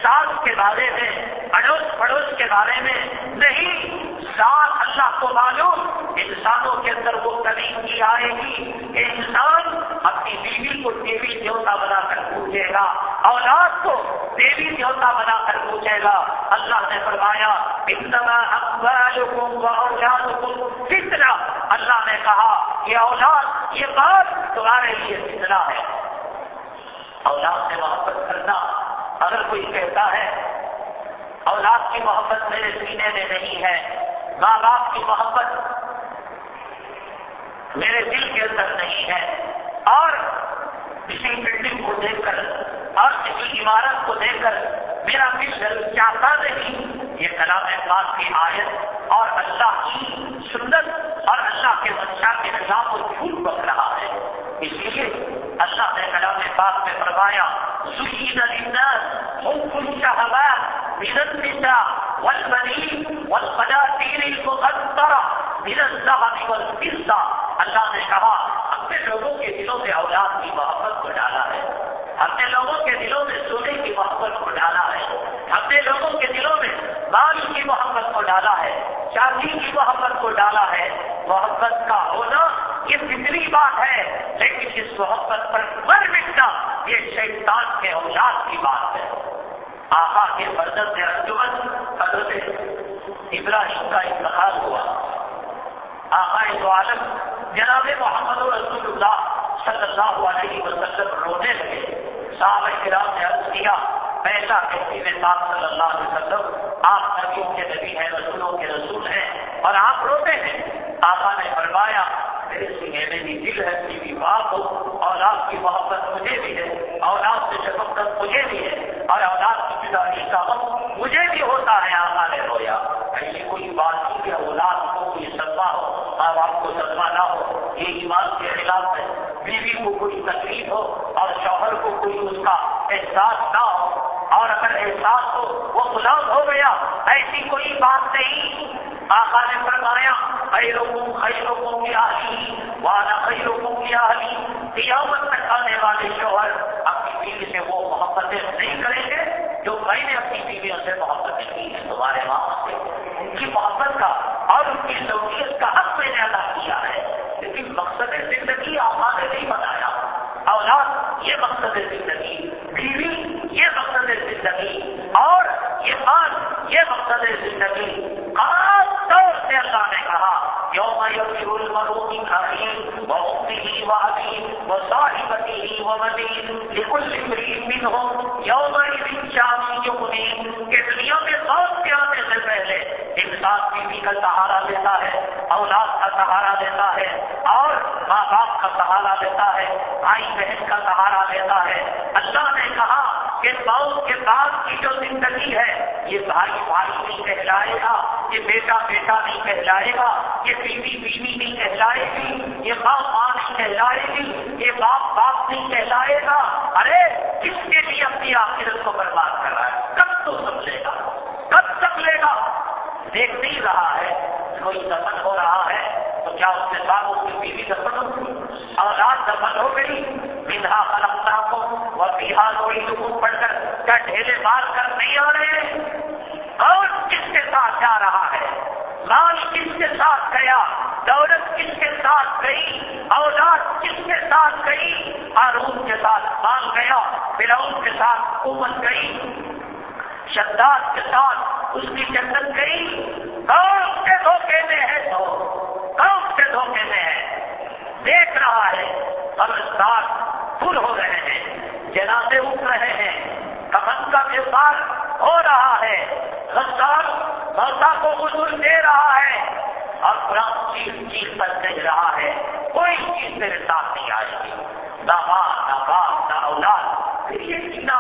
[SPEAKER 1] ساس کے بارے میں اڑوس پڑوس کے بارے میں نہیں سال اللہ کو معلوم انسانوں کے اندر وہ کمی کی آئے گی کہ انسان اپنی بیوی کو دیوی دیوتا بنا کر پوچھے گا اولاد کو دیوی دیوتا بنا کر پوچھے گا اللہ نے فرمایا کتنا اللہ نے کہا، یہ اولاد، یہ بات تمہارے لیے کتنا ہے۔ اولاد سے محبت کرنا اگر کوئی کہتا ہے، اولاد کی محبت میرے سینے میں نہیں ہے ماں باپ کی محبت میرے دل کے اندر نہیں ہے، اور کسی بلڈنگ کو دیکھ کر، اور کسی عمارت کو دیکھ کر میرا دل چاہتا نہیں یہ کلام پاک کی آیت اور اللہ کی سنت اور اللہ کے منشا کے خلاف وہ جھوٹ بک رہا ہے۔ اس لیے اللہ نے کلام پاک میں فرمایا سکین الناس حب الشهوات من النساء والبنين والقناطير المقنطرة من الذهب والفضة اللہ نے کہا، ہم نے لوگوں کے دلوں میں اولاد کی محبت کو ڈالا ہے۔ ہم نے لوگوں کے دلوں میں سونے کی محبت کو ڈالا ہے۔ ہم نے لوگوں کے دلوں میں مال کی محبت کو ڈالا ہے۔ چاندی کی محبت کو ڈالا ہے۔ محبت کا ہونا یہ فطری بات ہے، لیکن اس محبت پر مر مٹنا یہ شیطان کے اولاد کی بات ہے۔ آقا کے مدد سے انجمن حضرت ابراہیم کا انتخاب ہوا۔ آقا دو عالم جناب محمد رسول اللہ صلی اللہ علیہ وسلم رونے لگے۔ صحابہ کرام نے عرض کیا پیسہ کہتی میں پاک صلی اللہ علیہ وسلم، آپ نبیوں کے نبی ہیں، رسولوں کے رسول ہیں، اور آپ روتے ہیں۔ آقا نے فرمایا، میرے سینے میں بھی دل ہے، میری بات ہو اولاد کی محبت مجھے بھی ہے اولاد سے شفقت مجھے بھی ہے، اور اولاد کی جداری کا وقت مجھے بھی ہوتا ہے، آقا نے رویا۔ ایسی کوئی بات نہیں کہ اولاد کو کوئی سدما ہو، ماں باپ کو سدما نہ ہو، یہ ایمان کے خلاف ہے۔ بیوی کو کوئی تکلیف ہو اور شوہر کو کوئی اس کا احساس نہ ہو اور اگر احساس ہو وہ غلام ہو گیا، ایسی کوئی بات نہیں۔ آقا نے فرمایا خیروں خیروں کی آئی وانا خیروں کی آئی قیامت تک آنے والے شوہر اپنی بیوی سے وہ محبتیں نہیں کریں گے جو میں نے اپنی بیویوں سے محبتیں کی ہیں، تمہارے وہاں سے۔ ان کی محبت کا اور ان کی نوعیت کا حق میں نے ادا کیا ہے۔ لیکن مقصد زندگی آقا نے نہیں بتایا اولاد، یہ مقصد زندگی۔ بیوی، یہ مقصد زندگی۔ اور یہ بات یہ مقصد زندگی۔ خاص طور سے اللہ نے کہا يوم يفر المرء من أخيه وأمه وأبيه وصاحبته وبنيه لكل امرئ منهم يومئذ شان يغنيه کہ دنیا میں موت کے آنے سے پہلے انسان بیوی کا سہارا لیتا ہے، اولاد کا سہارا لیتا ہے، اور ماں باپ کا سہارا لیتا ہے، بھائی بہن کا سہارا لیتا ہے۔ اللہ نے کہا کہ موت کے بعد کی جو زندگی ہے، یہ بھائی بھائی نہیں کہلائے گا، یہ بیٹا بیٹا نہیں کہلائے گا، یہ بیوی بیوی نہیں کہلائے گی، یہ ماں ماں نہیں کہلائے گی، یہ باپ باپ نہیں کہلائے گا۔ ارے، کس کے لیے اپنی آخرت کو برباد کر رہا ہے؟ کب تو سمجھے گا؟ کب سمجھے گا؟ دیکھ نہیں رہا ہے، کوئی دفن ہو رہا ہے، تو کیا اس کے ساتھ اس کی بیوی دفن ہوگی اولاد دفن ہو گئی؟ بندھا خلقتا کو وہ بہار ہوئی لوگوں پڑھ کر کیا ڈھیلے مار کر نہیں آ رہے؟ ہیں اور کس کے ساتھ جا رہا ہے؟ مال کس کے ساتھ گیا؟ دولت کس کے ساتھ گئی؟ اولاد کس کے ساتھ گئی؟ ہارون کے ساتھ مال گیا فرعون کے ساتھ حکومت گئی، شداد کے ساتھ اس کی جنت گئی۔ کون سے دھوکے میں ہے تو کون سے دھوکے میں ہے۔ دیکھ رہا ہے قبرستان پھل ہو رہے ہیں، جنازے اٹھ رہے ہیں۔ کفن کا ویوہار ہو رہا ہے۔ غزال موتا کو غسل دے رہا ہے۔ اور قرآن چیز چیز پر کہہ رہا ہے۔ کوئی چیز میرے ساتھ نہیں آئے گی۔ نہ ماں، نہ باپ، نہ اولاد۔ پھر یہ جینا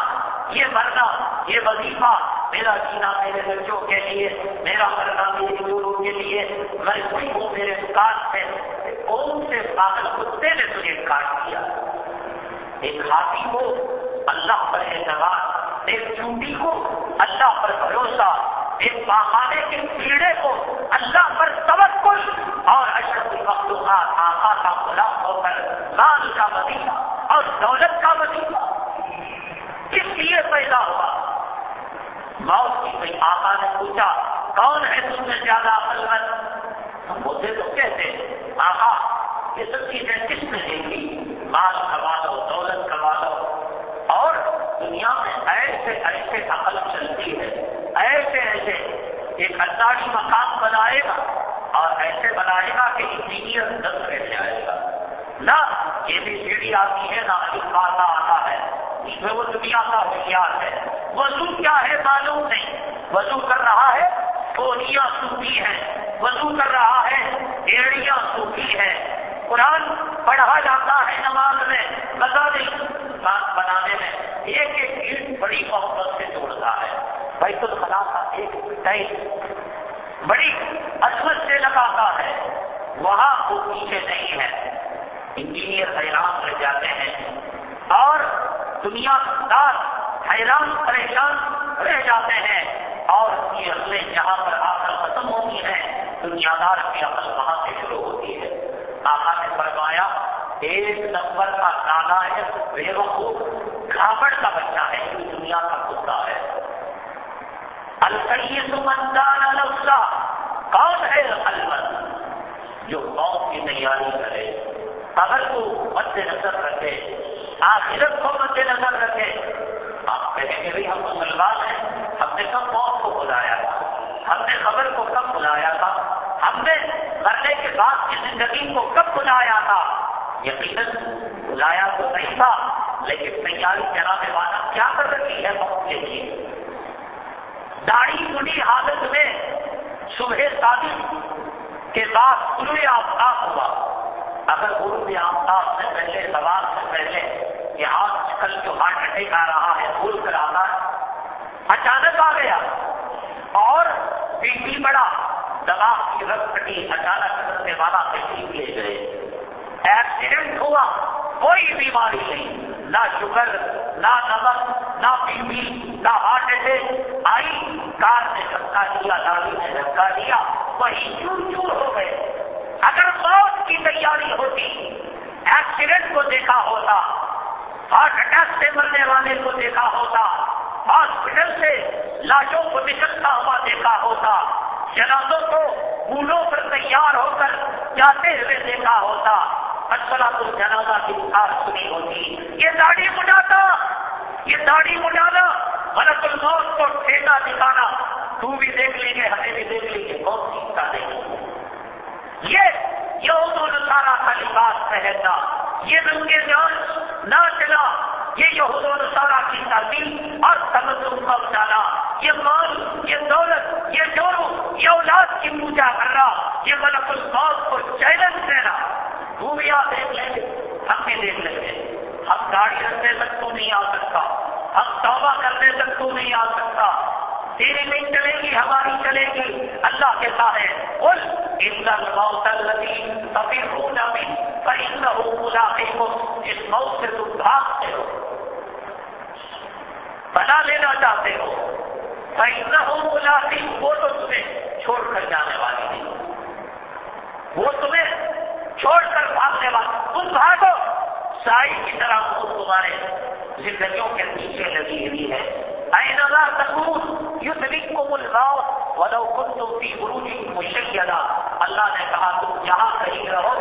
[SPEAKER 1] یہ مرنا، یہ وظیفہ میرا جینا میرے بچوں کے لیے، میرا مرنا میرے بزرگوں کے لیے میں کوئی ہوں میرے دکان سے کون سے پاگل کتے نے تجھے کاٹ دیا ایک ہاتھی کو اللہ پر اعتبار ایک چونٹی کو اللہ پر بھروسہ، ایک پاخانے کے کیڑے کو اللہ پر توکل۔ اور اشرف مخلوقات، آقا کا غلام ہو کر مال کا وظیفہ اور دولت کا وظیفہ کس لیے پیدا ہوا؟ موت کی گئی آقا نے پوچھا، کون ہے تم میں زیادہ عقل ہم بولتے تو کہتے، آقا، یہ سب چیزیں کس میں دیں گی مال کما لو دولت کما لو اور دنیا میں ایسے ایسے عقل چلتی ہے، ایسے ایسے ایک اداری مقام بنائے گا اور ایسے بنائے گا کہ انجینئر دس بیٹھ جائے گا۔ نہ یہ بھی سیڑھی آتی ہے، نہ الفاظہ آتا ہے۔ اس میں وہ دنیا کا ہوشیار ہے۔ وضو کیا ہے معلوم نہیں۔ وضو کر رہا ہے، کونیاں سوکھی ہیں۔ وضو کر رہا ہے ایڑیاں سوکھی ہیں۔ قرآن پڑھا جاتا ہے نماز میں مزہ نہیں بنانے میں۔ ایک ایک اینٹ بڑی محبت سے جوڑتا ہے۔ بیت الخلا کا ایک ٹائم بڑی عظمت سے لگاتا ہے۔ وہاں وہ پیچھے نہیں ہے۔ انجینئر حیران رہ جاتے ہیں۔ اور دنیا دار حیران پریشان رہ جاتے ہیں اور یہ عقلیں جہاں پر آ کر ختم ہوتی ہیں، دنیا دار کی عقل وہاں سے شروع ہوتی ہے۔ آقا نے فرمایا، ایک نمبر کا دانا ہے، بے وقوف، گھابڑ کا بچہ ہے، یہ دنیا کا کتا ہے۔ القیس مندان الفا کون ہے المت جو موت کی تیاری کرے۔ اگر تو مد نظر رکھے آخرت کو مد نظر رکھے آپ کہیں گے بھائی ہم مسلمان ہیں، ہم نے کب موت کو بلایا تھا؟ ہم نے خبر کو کب بلایا تھا؟ ہم نے مرنے کے بعد کی زندگی کو کب بلایا تھا؟ یقیناً بلایا تو نہیں تھا، لیکن تیاری کرانے والا کیا کر رہی ہے موت کے لیے؟ داڑھی بڑی حالت میں صبح شادی کے بعد پورے آفتاب ہوا۔ اگر غروب آفتاب سے پہلے سوال سے پہلے کہ آج کل جو ہارٹ اٹیک آ رہا ہے، بھول کر آتا ہے، اچانک آ گیا۔ اور بی پی بڑا دبا کی رت کٹی، اچانک کرنے والا تکلیف لے گئے۔ ایکسیڈنٹ ہوا، کوئی بیماری نہیں۔ نہ شوگر، نہ نمک، نہ بی پی، نہ ہارٹ اٹیک۔ آئی، کار نے دھکا دیا گاڑی نے دھکا دیا، وہی چور چور ہو گئے۔ اگر موت کی تیاری ہوتی۔ ایکسیڈنٹ کو دیکھا ہوتا۔ ہارٹ اٹیک سے مرنے والے کو دیکھا ہوتا۔ ہاسپٹل سے لاشوں کو نکلتا ہوا دیکھا ہوتا۔ جنازوں کو پھولوں پر تیار ہو کر جاتے ہوئے دیکھا ہوتا۔ اصلا تو جنازہ کی بخار سنی ہوتی۔ یہ داڑھی مٹاتا یہ داڑھی مٹانا ملک الموت کو ٹھیکا دکھانا۔ تو بھی دیکھ لیں گے، ہمیں بھی دیکھ لیں گے۔ بہت چیزتا دیں گے۔ یہ یہ سارا کا لباس پہننا یہ رنگے جان، نہ چلا، یہ یہود و نصارہ کی تعلیم اور تمدن کا اجالا، یہ مال، یہ دولت، یہ جورو یہ اولاد کی پوجا کرنا یہ ملک الموت کو چیلنج دینا وہ دیکھ لیں گے، ہم بھی دیکھ لیں گے۔ ہم گاڑی رکھنے تک تو نہیں آ سکتا، ہم توبہ کرنے تک تو نہیں آ سکتا۔ تیری نہیں چلے گی، ہماری چلے گی، اللہ کہتا ہے۔ بول ان موت الدی کبھی رو نہ بھی پر ان ملاقے اس موت سے تم بھاگتے ہو۔ بنا لینا چاہتے ہو۔ فائدہ ہو وہ تو تمہیں چھوڑ کر جانے والی نہیں وہ تمہیں چھوڑ کر بھاگنے والی تم بھاگو۔ سائی کی طرح وہ تمہارے زندگیوں کے پیچھے لگی ہوئی ہے۔ اے نظر تکون یدھ کو ملواؤ ولو کن تم کی گرو اللہ نے کہا، تم جہاں کہیں رہو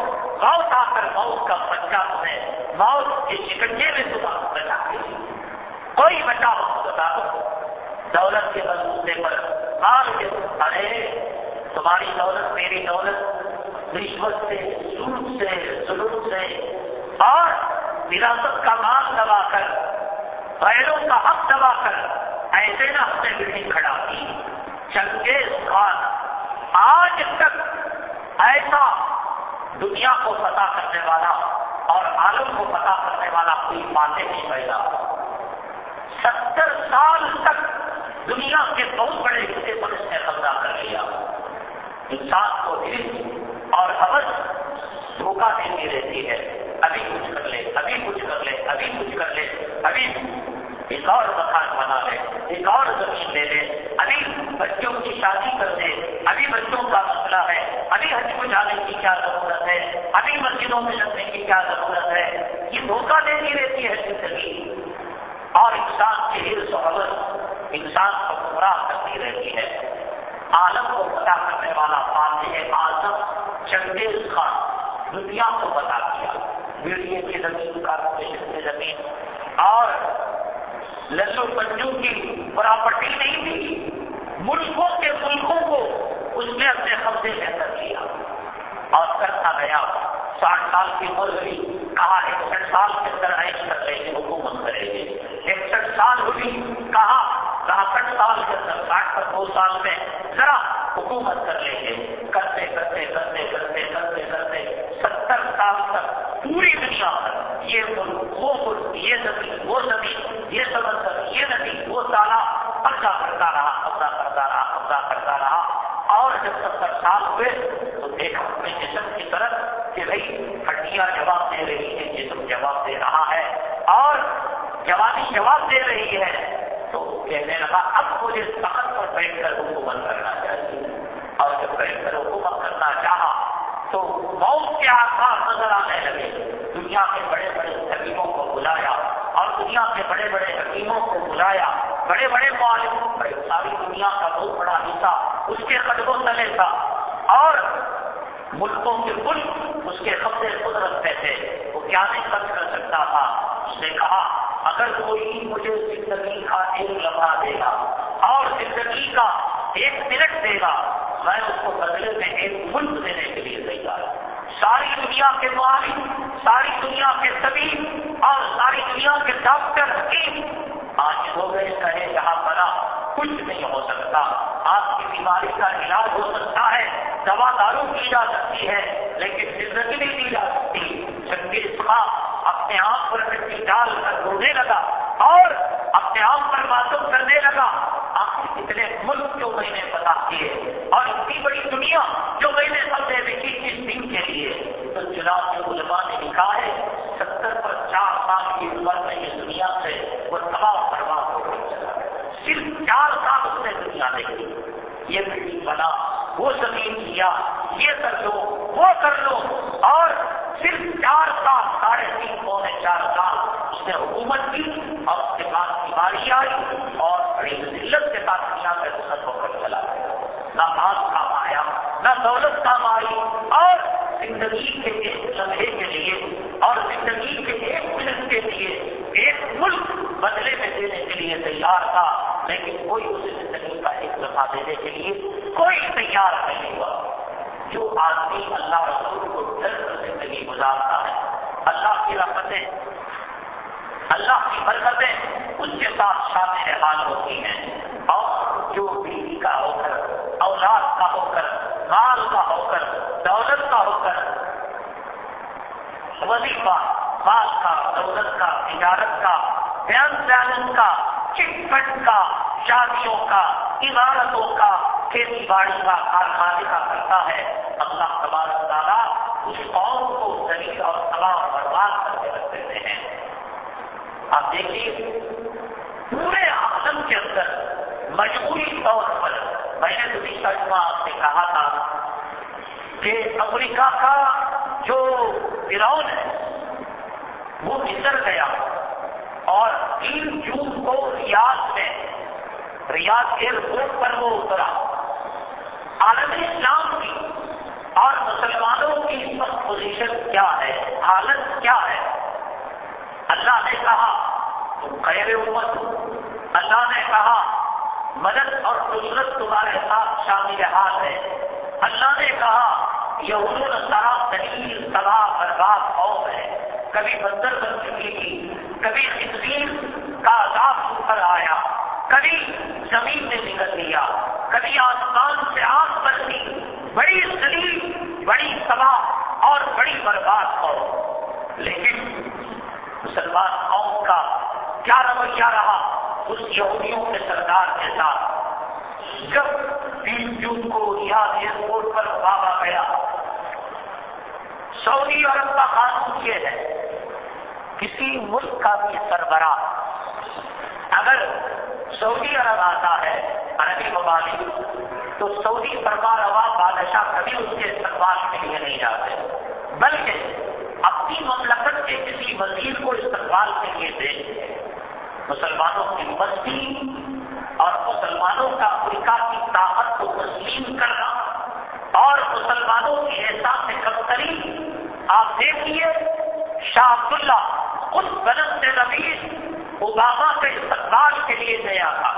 [SPEAKER 1] موت آ کر موت کا بچہ تمہیں، موت کے شکنجے میں تم بچا کے کوئی بچا ہو بتا دو۔ دولت کے بلبوتے پر مال کے ارے تمہاری دولت میری دولت، رشوت سے سوٹ سے ظلم سے، اور وراثت کا مال دبا کر پیروں کا حق دبا کر ایسے نہ اپنے بلڈنگ کھڑا کی۔ چنگیز خان، آج تک ایسا دنیا کو پتا کرنے والا اور عالم کو پتا کرنے والا کوئی باتیں نہیں پیدا۔ ستر سال تک دنیا کے بہت بڑے حصے پر اس نے قبضہ کر لیا۔ انسان کو دل اور حوث دھوکہ دیتی رہتی ہے۔ ابھی کچھ کر لے، ابھی کچھ کر لے، ابھی کچھ کر لے، ابھی ایک اور مکان بنا لے، ایک اور زمین لے لے، ابھی بچوں کی شادی کر دے، ابھی بچوں کا مسئلہ ہے، ابھی حج کو جانے کی کیا ضرورت ہے، ابھی مسجدوں میں لگنے کی کیا ضرورت ہے؟ یہ دھوکہ دیتی رہتی ہے زندگی اور انسان کی ہر سہولت انسان کو گمراہ کرتی رہتی ہے۔ عالم کو پتا کرنے والا فاتح آزم چنگیز خان دنیا کو بتا دیا۔ میڈیا کی زمین کارپوریشن کی زمین۔ اور لسو پنجو کی پراپرٹی نہیں تھی۔ ملکوں کے ملکوں کو اس نے اپنے قبضے میں کر لیا اور کرتا گیا۔ ساٹھ سال کی عمر ہوئی کہا، اکسٹھ سال کے اندر ایش کر لیں گے، حکومت کریں گے۔ اکسٹھ سال ہوئی کہا باسٹھ سال کے اندر ساٹھ پر دو سال میں ذرا حکومت کر لیں گے۔ کرتے کرتے کرتے کرتے کرتے کرتے، ستر سال تک پوری دنیا پر یہ ملک، وہ ملک، یہ زمین، وہ زمین، یہ سمندر، یہ ندی، وہ تالا قبضہ کرتا رہا قبضہ کرتا رہا قبضہ کرتا رہا۔ اور جب ستر سال ہوئے، تو دیکھا اپنے جسم کی طرف کہ بھائی ہڈیاں جواب دے رہی ہیں، جسم جواب دے رہا ہے۔ اور جوانی جواب دے رہی ہے، تو کہنے لگا، اب مجھے تخت پر بیٹھ کر حکومت کرنا چاہیے۔ اور جب بیٹھ کر حکومت کرنا چاہا تو موت کے آسان نظر آنے لگے۔ دنیا کے بڑے بڑے حکیموں کو بلایا اور دنیا کے بڑے بڑے حکیموں کو بلایا۔ بڑے بڑے بڑے ساری دنیا کا بہت بڑا حصہ اس کے قدموں تلے تھا۔ اور ملکوں کے ملک اس کے قبضے خود رکھتے تھے۔ وہ کیا نہیں قبض کر سکتا تھا؟ اس نے کہا، اگر کوئی مجھے زندگی کا ایک لمحہ دے گا اور زندگی کا ایک منٹ دے گا میں اس کو بدلے میں ایک ملک دینے کے لیے تیار ساری دنیا کے معاہد ساری دنیا کے طبیب اور ساری دنیا کے ڈاکٹر آج ہو گئے کہے جہاں بنا کچھ نہیں ہو سکتا۔ آپ کی بیماری کا علاج ہو سکتا ہے، دوا دارو کی جا سکتی ہے، لیکن زندگی نہیں دی جا سکتی چنگیز خان اپنے آپ پر مٹی ڈال کر رونے لگا اور اپنے آپ پر معلوم کرنے لگا۔ اتنے ملک جو میں نے بتا کیے اور اتنی بڑی دنیا جو میں نے سب سے دیکھی اس دن کے لیے۔ تو جناب کے علماء نے لکھا ہے، ستر پر چار سال کی عمر میں یہ دنیا سے وہ تباہ برباد ہو کر چلا صرف چار سال اس نے دنیا دیکھی۔ یہ بلڈنگ بنا وہ زمین کیا یہ کر لو، وہ کر لو۔ اور صرف چار سال، ساڑھے تین پونے چار سال اس نے حکومت کی، اور اس کے بعد بیماری آئی اور بڑی ذلت کے ساتھ دنیا میں رخصت ہو کر چلا گیا۔ نہ مال کام آیا، نہ دولت کام آئی، اور زندگی کے ایک لمحے کے لیے، اور زندگی کے ایک منٹ کے لیے، ایک ملک بدلے میں دینے کے لیے تیار تھا، لیکن کوئی اسے زندگی کا ایک دفعہ دینے کے لیے کوئی تیار نہیں ہوا۔ جو آدمی اللہ رسول کو ڈر کر زندگی گزارتا ہے، اللہ کی رحمتیں اللہ کی برکتیں اس کے ساتھ شامل حال ہوتی ہیں۔ اور جو بیوی کا ہو کر، اولاد کا ہو کر، مال کا ہو کر، دولت کا ہو کر، وظیفہ، مال کا، دولت کا، تجارت کا، بیان بیلنس کا چٹ فنڈ کا، شادیوں کا، عمارتوں کا، کھیتی باڑی کا، کارخانے کا کرتا ہے۔ اللہ تبارک دادا اس قوم کو شریر اور تباہ برباد کر کے رکھ دیتے ہیں۔ آپ دیکھیے، پورے آسم کے اندر مجبوری طور پر میں نے دوسرا جمعہ آپ سے کہا تھا کہ امریکہ کا جو گراؤنڈ ہے، وہ بسر گیا؟ اور تین جون کو ریاض میں، ریاض ایئرپورٹ پر وہ اترا۔ عالم اسلام کی اور مسلمانوں کی اس وقت پوزیشن کیا ہے؟ حالت کیا ہے؟ اللہ نے کہا تم خیر امت، اللہ نے کہا، مدد اور قدرت تمہارے ساتھ شامل حال ہے۔ اللہ نے کہا یہ عمر سرا تحریر تباہ، برباد قوم ہے۔ کبھی بندر بن چکی تھی، کبھی خطیر کا عذاب پر آیا۔ کبھی زمین میں نکل لیا۔ کبھی آسمان سے آگ برسی بڑی سلیب بڑی تباہ اور بڑی برباد قوم لیکن مسلمان قوم کا کیا رویہ رہا اس یہودیوں کے سردار کے ساتھ؟ جب تین جون کو یاد ایئرپورٹ پر بابا گیا، سعودی عرب کا قانون یہ ہے؟ کسی ملک کا بھی سربراہ۔ اگر سعودی عرب آتا ہے عربی ممالک، تو سعودی فرما روا بادشاہ کبھی اس کے استقبال کے لیے نہیں جاتے، بلکہ اپنی مملکت کے کسی وزیر کو استقبال کے لیے بھیجتے مسلمانوں کی مستی اور مسلمانوں کا امریکہ کی طاقت کو تسلیم کرنا اور مسلمانوں کی احساس کمتری، آپ دیکھیے، شاہ عبداللہ اس بلند نویز اوباما کے استقبال کے لیے گیا تھا۔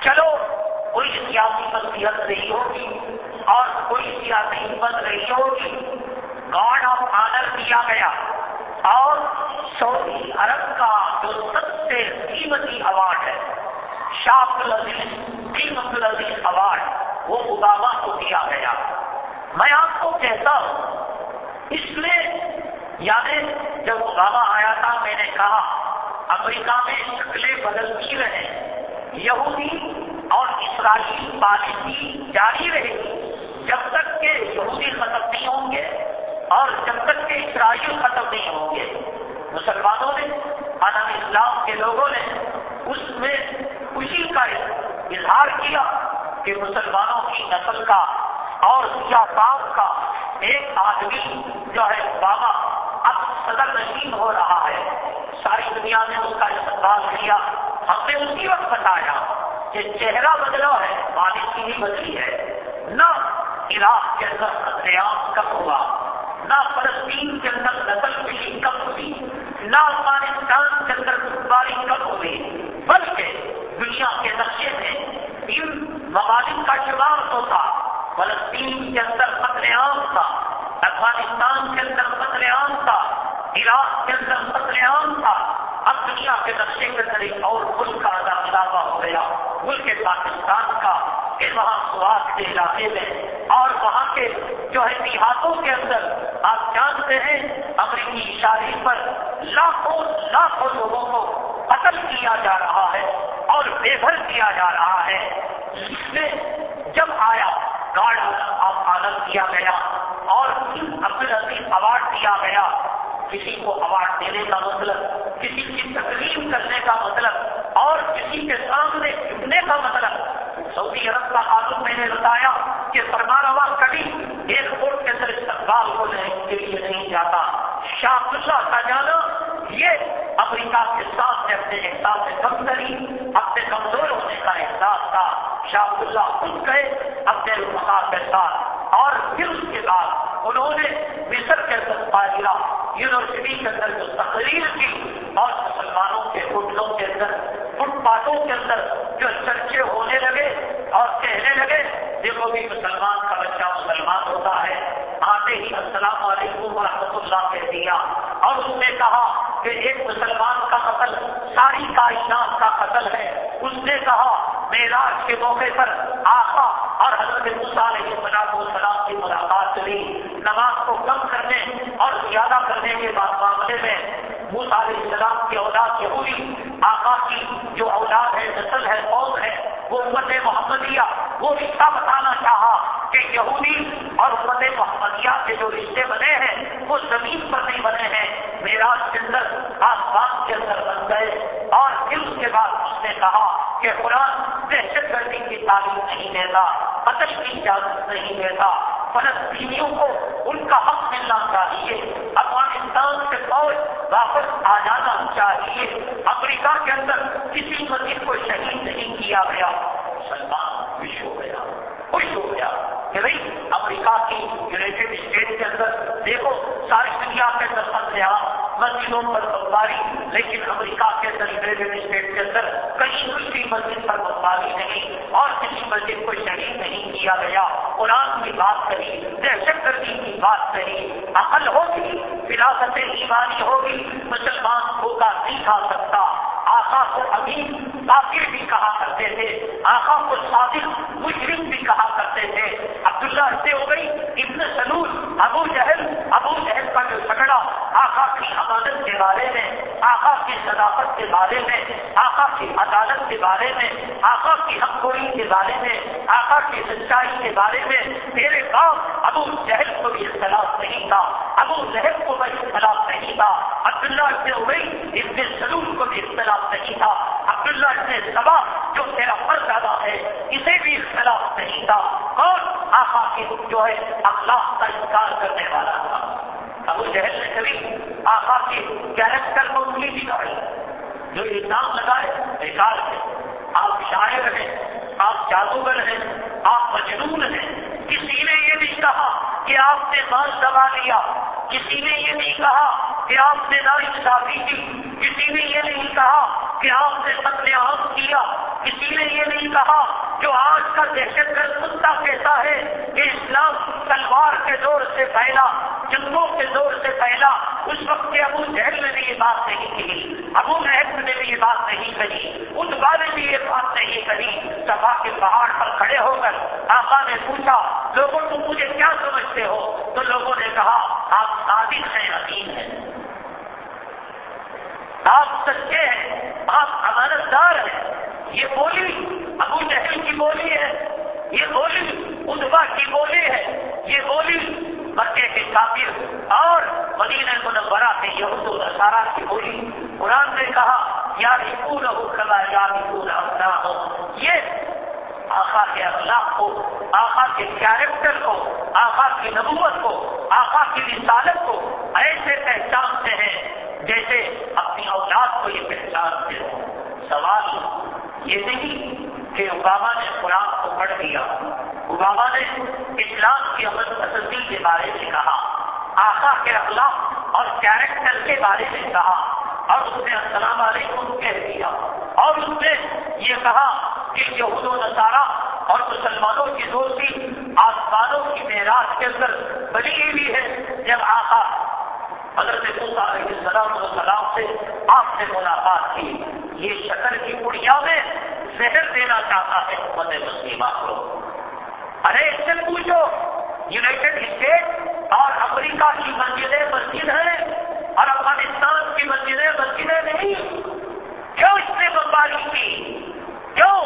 [SPEAKER 1] چلو، کوئی سیاسی مسیحت نہیں ہوگی اور کوئی سیاسی ہمت نہیں ہوگی۔ گارڈ آف آنر دیا گیا اور سعودی عرب کا جو سب سے قیمتی اوارڈ ہے شاہ العزیز قیمت العزیز اوارڈ وہ اوباما کو دیا گیا میں آپ کو کہتا ہوں اس لیے یادیں جب اوباما آیا تھا میں نے کہا امریکہ میں شکلیں بدلتی رہے یہودی اور اسرائیلی پالیسی جاری رہے گی جب تک کہ یہودی ختم نہیں ہوں گے اور جب تک کہ اسرائیل ختم نہیں ہوں گے۔ مسلمانوں نے عالم اسلام کے لوگوں نے اس میں خوشی کا اظہار کیا کہ مسلمانوں کی نسل کا اور کام کا ایک آدمی جو ہے بابا اب صدر نشین ہو رہا ہے۔ ساری دنیا نے اس کا استقبال کیا۔ ہم نے اسی وقت بتایا کہ چہرہ بدلا ہے مالکی ہی بدلی ہے۔ نہ عراق کے اندر قتل کب ہوا؟ نہ فلسطین کے اندر نسل کشی کم ہوئی، نہ افغانستان کے اندر باری کم ہوئی، بلکہ دنیا کے نقشے میں ان ممالک کا شمار تو تھا۔ فلسطین کے اندر قتل عام تھا، افغانستان کے اندر قتل عام تھا، عراق کے اندر قتل عام تھا۔ اب دنیا کے نقشے کے اندر ایک اور ملک کا اضافہ ہو گیا، ملک پاکستان کا۔ کہ وہاں سواد کے علاقے میں اور وہاں کے جو ہے دیہاتوں کے اندر آپ جانتے ہیں، امریکی اشارے پر لاکھوں لاکھوں لوگوں کو قتل کیا جا رہا ہے اور بے بھر کیا جا رہا ہے۔ اس میں جب آیا گارڈ آف آنر کیا گیا اور عبد العزیز اوارڈ دیا گیا۔ کسی کو اوارڈ دینے کا مطلب کسی کی تقریب کرنے کا مطلب اور کسی کے سامنے جھکنے کا مطلب۔ سعودی عرب کا قانون میں نے بتایا کہ فرمان روا کبھی ایئرپورٹ کے اندر استقبال کو لینے کے لیے نہیں جاتا۔ شاہ اللہ کا جانا یہ امریکہ کے ساتھ اپنے احساس سے کم کری، اپنے کمزور ہونے کا احساس تھا۔ شاہ اللہ خود گئے اپنے رخار کے ساتھ۔ اور پھر اس کے بعد انہوں نے مصر کے اندر پاجرا یونیورسٹی کے اندر جو تقریر کی اور مسلمانوں کے ہوٹلوں کے اندر فٹ پاتھوں کے اندر جو چرچے ہونے لگے اور کہنے لگے، دیکھو بھی مسلمان کا بچہ مسلمان ہوتا ہے۔ آتے ہی السلام علیکم ورحمۃ اللہ کہہ دیا اور اس نے کہا کہ ایک مسلمان کا قتل ساری کائنات کا قتل ہے۔ اس نے کہا میراج کے موقع پر آخا اور حضرت علیہ السلام السلام کی ملاقات کری نماز کو کم کرنے اور زیادہ کرنے کے بعد معاملے میں علیہ السلام کی اولاد یہ ہوئی، آقا کی جو اولاد ہے نسل ہے قوم ہے، وہ امت محمدیہ، وہ رشتہ بتانا چاہا کہ یہودی اور امت محمدیہ کے جو رشتے بنے ہیں، وہ زمین پر نہیں بنے ہیں میراج کے اندر، آسمان کے اندر بن گئے۔ اور پھر اس کے بعد اس نے کہا کہ قرآن دہشت گردی کی تعلیم نہیں دیتا، قتل کی اجازت نہیں دیتا۔ فلسطینیوں کو ان کا حق ملنا چاہیے۔ افغانستان سے فوج واپس آ جانا چاہیے۔ امریکہ کے اندر کسی مسجد کو شہید نہیں کیا گیا۔ مسلمان خوش ہو گیا۔ خوش ہو گیا کہ بھائی امریکہ امریکہ کی یوناٹیڈ اسٹیٹ کے اندر دیکھو، ساری دنیا کے اندر سب مسجدوں پر بمباری، لیکن امریکہ کے اندر یوناٹیڈ اسٹیٹ کے اندر کہیں دوسری مسجد پر بمباری نہیں، اور کسی مسجد کو شہید نہیں کیا گیا۔ قرآن کی بات کری، دہشت گردی کی بات کری، عقل ہوگی، فراست ایمانی ہوگی، مسلمان کو نہیں کھا سکتا۔ آقا کو ابھی کافی بھی کہا کرتے تھے۔ آقا کو صادق مشرق بھی کہا کرتے تھے۔ عبداللہ سے ہو گئی، ابن سلول، ابو جہل ابو جہل کا جو جھگڑا۔ آقا کی امانت کے بارے میں، آقا کی صداقت کے بارے میں، آقا کی عدالت کے بارے میں، آقا کی حقوری کے بارے میں، آقا کی سچائی کے بارے میں، میرے باپ ابو جہل کو بھی اختلاف نہیں تھا۔ ابو لہب کو بھی اختلاف نہیں تھا۔ عبداللہ سے ہو گئی، ابن سلول کو بھی اختلاف اختلاف نہیں تھا۔ عبداللہ ابن سبا، جو تیرا فرض ادا ہے، اسے بھی اختلاف نہیں تھا۔ اور آخا کی جو ہے، اخلاق کا انکار کرنے والا تھا۔ ابو جہل نے کبھی آقا کے کیریکٹر کو انگلی دکھائی۔ جو الزام لگائے، بیکار ہے۔ آپ شاعر ہیں۔ آپ جادوگر ہیں، آپ مجنون ہیں۔ کسی نے یہ نہیں کہا کہ آپ نے مال دبا لیا۔ کسی نے یہ نہیں کہا کہ آپ نے نا انصافی کی کسی نے یہ نہیں کہا کہ آپ نے قتل عام کیا۔ کسی نے یہ نہیں کہا جو آج کا دہشت گرد کتا کہتا ہے کہ اسلام کے دور سے پھیلا، جنگوں کے دور سے پھیلا، اس وقت کے ابو جہل نے بھی یہ بات نہیں کہی ابو محب نے بھی یہ بات نہیں کہی ان والے بھی یہ بات نہیں کہی سبا کے پہاڑ پر کھڑے ہو کر آقا نے پوچھا، لوگوں کو مجھے کیا سمجھتے ہو؟ تو لوگوں نے کہا، آپ صادق ہیں حکیم ہیں۔ آپ سچے ہیں آپ امانت دار ہیں یہ بولی، ابو جہل کی بولی ہے۔ یہ بولی، ادبا کی بولی ہے۔ یہ بولی مکے کے کافر اور مدینہ منورہ کے یہود و نصارہ کی بولی قرآن نے کہا یا پورا ہو کلا یا پورا اپنا ہو یہ آقا کے اخلاق کو، آقا کے کیریکٹر کو، آقا کی نبوت کو، آقا کی رسالت کو ایسے پہچانتے ہیں جیسے اپنی اولاد کو یہ پہچانتے ہو سوال یہ نہیں کہ اوباما نے قرآن کو پڑھ دیا اوباما نے اسلام کی عمل پسندی کے بارے میں کہا۔ آقا کے اخلاق اور کیریکٹر کے بارے میں کہا۔ اور اس نے السلام علیکم کہہ دیا۔ اور اس نے یہ کہا کہ یہود و نصارہ اور مسلمانوں کی دوستی آسمانوں کی معراج کے اندر بنی ہوئی ہے۔ جب آقا حضرت علیہ السلام السلام سے آپ نے ملاقات کی، یہ شکر کی پڑیا میں زہر دینا چاہتا ہے۔ حکومت مسلمہ کو۔ ارے اس سے پوچھو، یونائٹڈ اسٹیٹ اور امریکہ کی مسجدیں مسجد ہیں اور افغانستان کی مسجدیں مسجدیں نہیں؟ کیوں اس نے بمباری کی؟ کیوں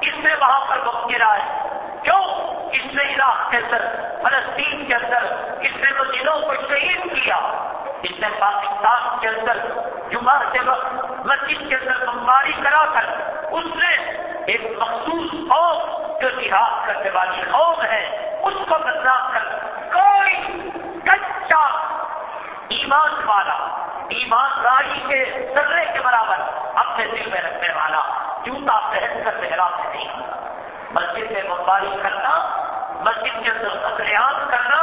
[SPEAKER 1] اس نے وہاں پر بم گرائے؟ کیوں اس نے عراق کے اندر، فلسطین کے اندر، اس نے تو دلوں کو شہید کیا؟ اس نے پاکستان کے اندر، جمعہ سے وقت مسجد کے اندر بمباری کرا کر اس نے ایک مخصوص قوم جو جہاد کرنے والی قوم ہے اس کو بدنام کر کوئی کچا ایمان والا ایمانداری کے سرے کے برابر اپنے دل میں رکھنے والا جوتا پہن کر محراب میں نہیں مسجد میں بمباری کرنا، مسجد کے اندر قتل عام کرنا،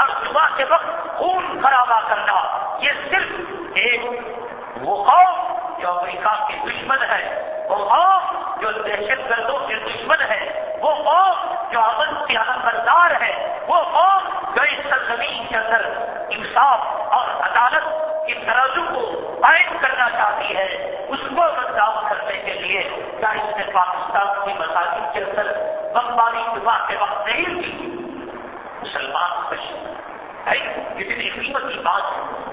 [SPEAKER 1] اور صبح کے وقت خون خرابہ کرنا، یہ صرف ایک وہ قوم جو امریکہ کے دشمن ہے، وہ قوم جو دہشت گردوں کے دشمن ہے، وہ قوم جو امن کی بردار ہے، وہ قوم جو اس سرزمین کے اندر انصاف اور عدالت کی ترازو کو قائم کرنا چاہتی ہے، اس کو بدلاؤ کرنے کے لیے کیا اس نے پاکستان کی مساجد کے اندر بمباری دعا کے وقت نہیں کی؟ مسلمان خوش۔ کتنی قیمت کی بات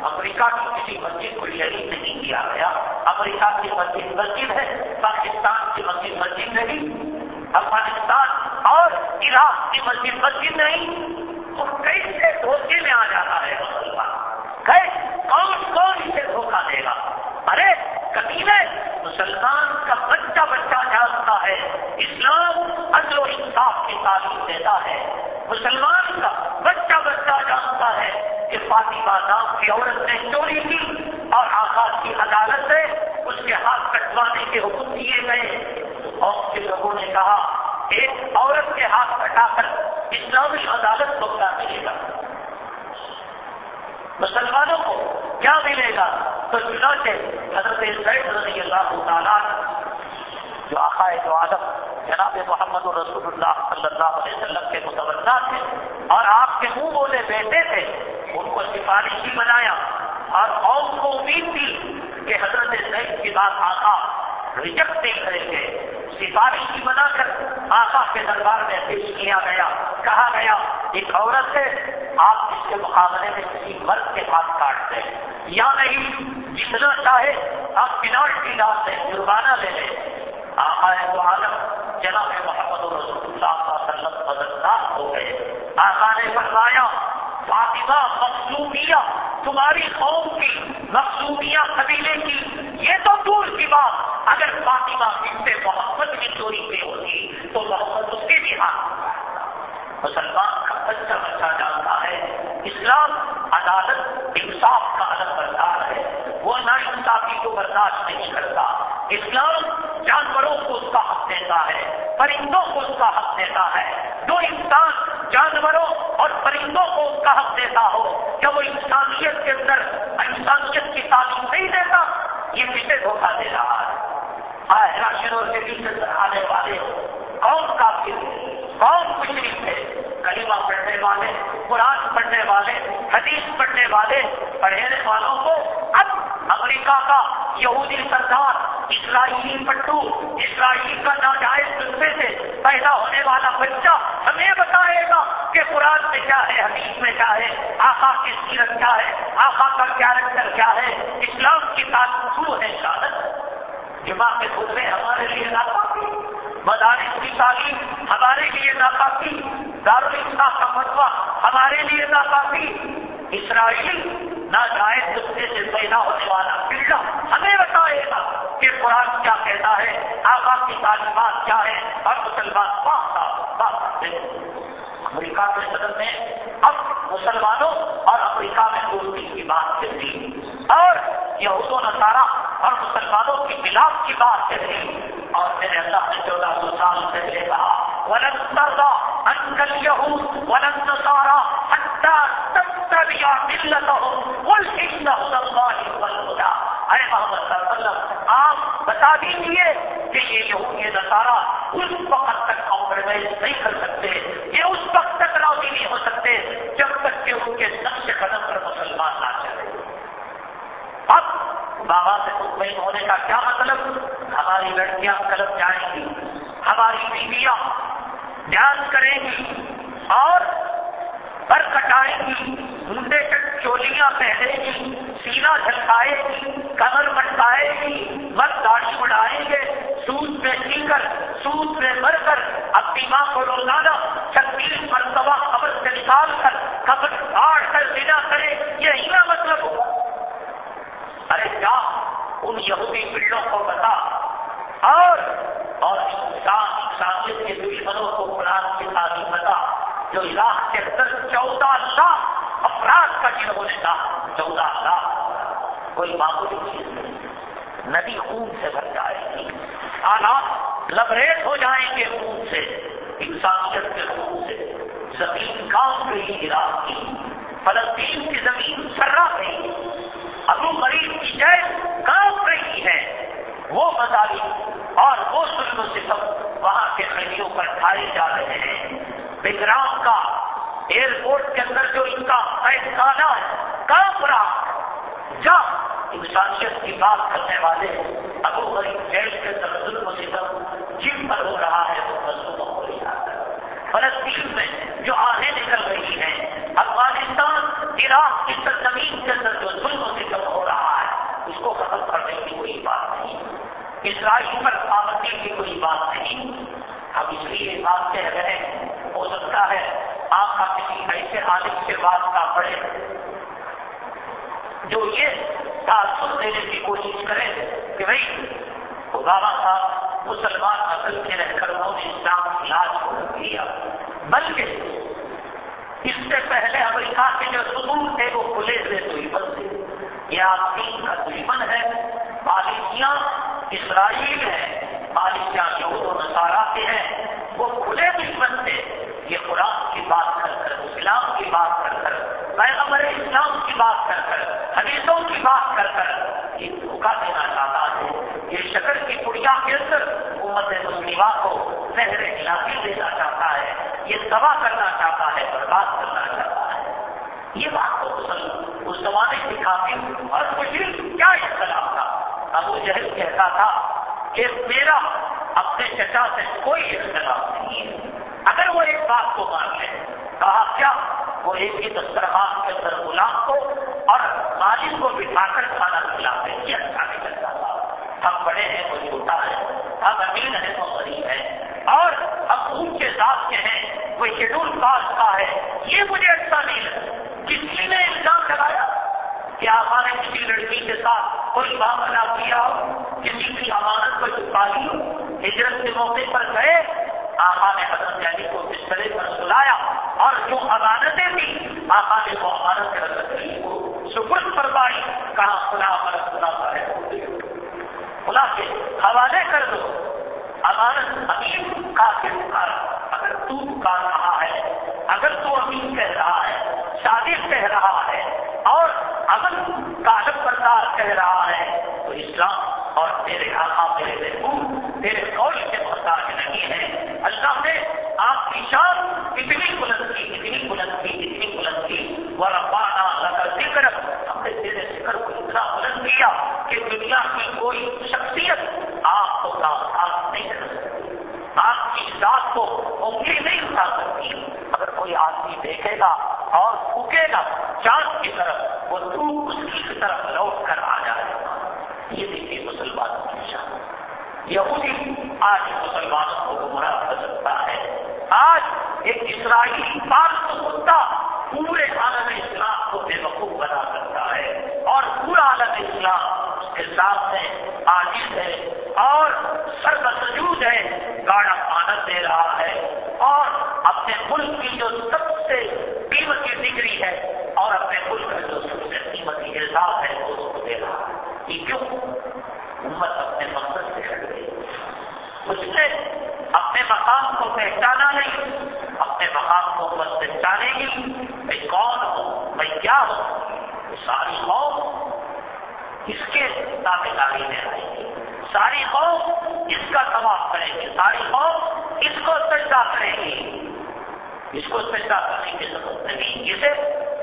[SPEAKER 1] امریکہ کی کسی مسجد کو شہید نہیں کیا گیا۔ امریکہ کی مسجد مسجد ہے، پاکستان کی مسجد مسجد نہیں، افغانستان اور عراق کی مسجد مسجد نہیں۔ تو کیسے دھوکے میں آ جاتا ہے مسلمان؟ کون کون اسے دھوکہ دے گا؟ ارے کبھی مسلمان کا بچہ بچہ جانتا ہے، اسلام عدل و انصاف کی تعلیم دیتا ہے۔ مسلمان کا بچہ جانتا ہے کہ فاطمہ نام کی عورت نے چوری کی اور آخات کی عدالت سے اس کے ہاتھ کٹوانے کے حکم دیے گئے۔ اور کے لوگوں نے کہا، ایک عورت کے ہاتھ کٹا کر اسلامی عدالت کو کیا ملے گا۔ مسلمانوں کو کیا ملے گا؟ تو چنانچہ حضرت سید رضی اللہ تعالیٰ جو آقا جو عالم جناب محمد رسول اللہ صلی اللہ علیہ وسلم کے متوجہ تھے اور آپ کے منہ بولے بیٹے تھے، ان کو سفارشی بنایا اور قوم کو امید تھی کہ حضرت سعید کی بات آقا ریجیکٹ نہیں کریں گے سفارشی بنا کر آقا کے دربار میں پیش کیا گیا، کہا گیا، ایک عورت ہے، آپ اس کے مقابلے میں کسی مرد کے ہاتھ کاٹ دیں۔ یا نہیں، جتنا چاہے آپ پینالٹی ڈال دیں جرمانہ لے لیں۔ آقا ہے تو عالم، جناب محمد رسول اللہ کا وسلم بدلدار ہو گئے۔ آقا نے فرمایا، فاطمہ مخصومیہ تمہاری قوم کی مخصومیہ قبیلے کی، یہ تو دور کی بات۔ اگر فاطمہ بنت محمد کی چوری پہ ہوتی، تو محمد اس کے بھی ہاتھ مسلمان کا بچہ بچہ جانتا ہے، اسلام عدالت انصاف کا الگ بردار ہے، وہ نا انصافی کو برداشت نہیں کرتا۔ اسلام جانوروں کو اس کا حق دیتا ہے، پرندوں کو اس کا حق دیتا ہے۔ جو انسان جانوروں اور پرندوں کو اس کا حق دیتا ہو، کیا وہ انسانیت کے اندر انسانیت کی تعلیم نہیں دیتا؟ یہ کسے دھوکہ دے رہا ہے۔ راشنوں کے بیچ آنے والے ہو، کون کافی کون مشرف ہے؟ کلیمہ پڑھنے والے، قرآن پڑھنے والے، حدیث پڑھنے والے، پڑھنے والوں کو اب امریکہ کا یہودی سردار اسرائیلی پٹو اسرائیل کا ناجائز جذبے سے پیدا ہونے والا بچہ ہمیں بتائے گا کہ قرآن میں کیا ہے، حدیث میں کیا ہے، آقا کی سیرت کیا ہے، آقا کا کیریکٹر کیا ہے، اسلام کی تعلق ہے شادت جمع کے خطبے ہمارے لیے ناکافی مدارس کی تعلیم ہمارے لیے ناکافی دارالفا کا فتوا ہمارے لیے ناکافی۔ اسرائیل ناجائز جذبے سے پیدا ہونے والا پلڈا ہمیں بتائے گا کہ قرآن کیا کہتا ہے، آقا کی تعلیمات کیا ہے اور مسلمان بات امریکہ کے صدر میں اب مسلمانوں اور امریکہ میں دوستی کی بات چل رہی اور یہود و نصارہ اور مسلمانوں کی خلاف کی بات چل رہی اور میرے اللہ نے چودہ سو سال پہلے کہا، ولن ترضى عنك اليهود ولن نصارى حتى تتبع ملتهم قل ان هدى الله هو الهدى. اے محمد صلی اللہ علیہ وسلم، آپ بتا دیجیے کہ یہ یہود، یہ نصارہ اس وقت تک کمپرومائز نہیں کر سکتے، یہ اس وقت تک راضی نہیں ہو سکتے جب تک کہ ان کے نقش قدم پر مسلمان نہ چلے اب بابا سے مطمئن ہونے کا کیا مطلب؟ ہماری لڑکیاں کلب جائیں گی، ہماری بیویاں دھیان کریں گی اور پر کٹائیں گی، منڈے تک چولیاں پہنے گی، سینا جھلکائے گی، کمر مٹکائے گی مت داڑھی بڑھائیں گے سوت میں سی کر سوت میں مر کر، اپنی ماں کو روزانہ چھتیس مرتبہ قبر سے نکال کر، قبر کاٹ کر دینا کرے یہی نہ مطلب۔ ہوگا ارے کیا؟ ان یہودی پلوں کو بتا۔ اور اور انسان انسانیت کے دشمنوں کو قرآن کی تعلیم بتا۔ جو لاکھ کے اندر چودہ لاکھ افراد کا جنہوں نے کہا، چودہ لاکھ۔ کوئی معمولی چیز نہیں۔ ندی خون سے بھر جائے گی۔ آلات لبریز ہو جائیں گے خون سے۔ انسانیت کے خون سے زمین کام گئی عراق کی فلسطین کی زمین سرا گئی۔ ابو غریب کی جائے کام رہی ہے۔ وہ مظاہر اور وہ ظلم و وہاں کے قیدیوں پر کھائے جا رہے ہیں۔ بگرام کا ایئرپورٹ کے اندر جو ان کا قید ہے کام رہا جا انسانیت کی بات کرنے والے ابو غریب جیل کے اندر ظلم و ستم جن پر ہو رہا ہے، وہ مظلوموں کو یاد ہے فلسطین میں جو آنے نکل رہی ہیں افغانستان عراق کی سرزمین کے اندر جو ظلم و ستم ہو رہا ہے، اس کو ختم کرنے کی کوئی بات نہیں۔ اسرائیل پر پابندی کی کوئی بات نہیں۔ ہم اس لیے بات کہہ رہے ہیں، ہو سکتا ہے آپ کا کسی ایسے عالم سے بات کا پڑے جو یہ تعصب دینے کی کوشش کرے کہ بھائی بابا صاحب مسلمان نسل کے رہ کر انہوں نے اسلام کی علاج کو کیا بلکہ اس سے پہلے امریکہ کے جو سکون تھے وہ کھلے تھے تو ہی بنتے یہ آپ دین کا دشمن ہے پالیسیاں اسرائیل ہے پالیسیاں جو نسارا کے ہیں، وہ کھلے دشمن تھے۔ یہ قرآن کی بات کر کر، اسلام کی بات کر کر، پیغمبر اسلام کی بات کر کر، حدیثوں کی بات کر کر، یہ دھوکہ دینا چاہتا ہے یہ شکر کی پڑیا کے اندر امت مسلمہ کو زہر علاقی دینا چاہتا ہے، یہ تباہ کرنا چاہتا ہے، برباد کرنا چاہتا ہے۔ یہ بات تو اس زمانے کی کافی اور مشرق کیا اختلاف تھا؟ ابو جہل کہتا تھا کہ میرا اپنے چچا سے کوئی اختلاف نہیں ہے۔ اگر وہ ایک بات کو مان لے، کہا کیا؟ وہ ایک ہی دسترخوان کے اندر غلام کو اور مالک کو بٹھا کر کھانا کھلاتے یہ اچھا نہیں کرتا تھا ہم بڑے ہیں وہ چھوٹا ہے۔ ہم امین ہے وہ غریب ہے۔ اور ہم اونچے ذات کے ہیں وہ شیڈول کاسٹ کا ہے۔ یہ مجھے اچھا نہیں لگتا۔ کسی نے الزام لگایا؟ کہ آپ نے کسی لڑکی کے ساتھ کوئی معاملہ کیا ہو؟ کسی کی امانت کو چھپا لی ہو؟ ہجرت کے موقع پر گئے؟ آقا نے حضرت جانی کو بسترے پر سلایا اور جو امانتیں تھیں، آقا نے وہ امانت حضرت علی کو سپرد فرمائی، کہاں خلا پر خدا ہے؟ خلا کے حوالے کر دو۔ امانت امین کا کر اگر تو کر رہا ہے، اگر تو امین کہہ رہا ہے شادی کہہ رہا ہے، اور اگر کالب بردار کہہ رہا ہے، تو اسلام اور تیرے آقا، میرے محبوب تیرے قول کے محتاج نہیں ہے اللہ نے آپ کی شان اتنی بلند کی، اتنی بلند کی، اتنی بلند کی۔ وہ لگا ذکر ہم نے تیرے ذکر کو اتنا بلند کیا کہ دنیا کی کوئی شخصیت آپ کو ساتھ نہیں کر سکتی۔ آپ کی ذات کو انگلی نہیں اٹھا سکتی۔ اگر کوئی آدمی دیکھے گا اور پھکے گا چاند کی طرف، وہ دھوپ اس کی طرف لوٹ کر آ جائے گا۔ یہ دیکھیے مسلمانوں کی شان۔ یہودی آج مسلمانوں کو گمراہ کر سکتا ہے۔ آج ایک اسرائیلی پانچ کتا پورے عالم اسلام کو بے وقوف بنا سکتا ہے۔ اور پورا عالم اسلام اس کے ساتھ ہے، عاجز ہے اور سر بسجود ہے، گاڑا آنند دے رہا ہے اور اپنے ملک کی جو سب سے قیمتی ڈگری ہے اور اپنے ملک کا جو سب سے قیمتی احساس ہے، وہ اس کو دے رہا ہے۔ یہ کیوں؟ امت اپنے مقصد سے ہٹ گئی۔ اس نے اپنے مقام کو پہچانا نہیں، اپنے مقام کو بس پہچانے گی۔ میں کون ہوں؟ میں کیا ہوں؟ ساری قوم اس کے تابے داری میں آئے گی۔ ساری قوم اس کا تباہ کرے گی ساری قوم اس کو سجدہ کرے گی۔ اس کو سجدہ کرنے کی ضرورت نہیں۔ اسے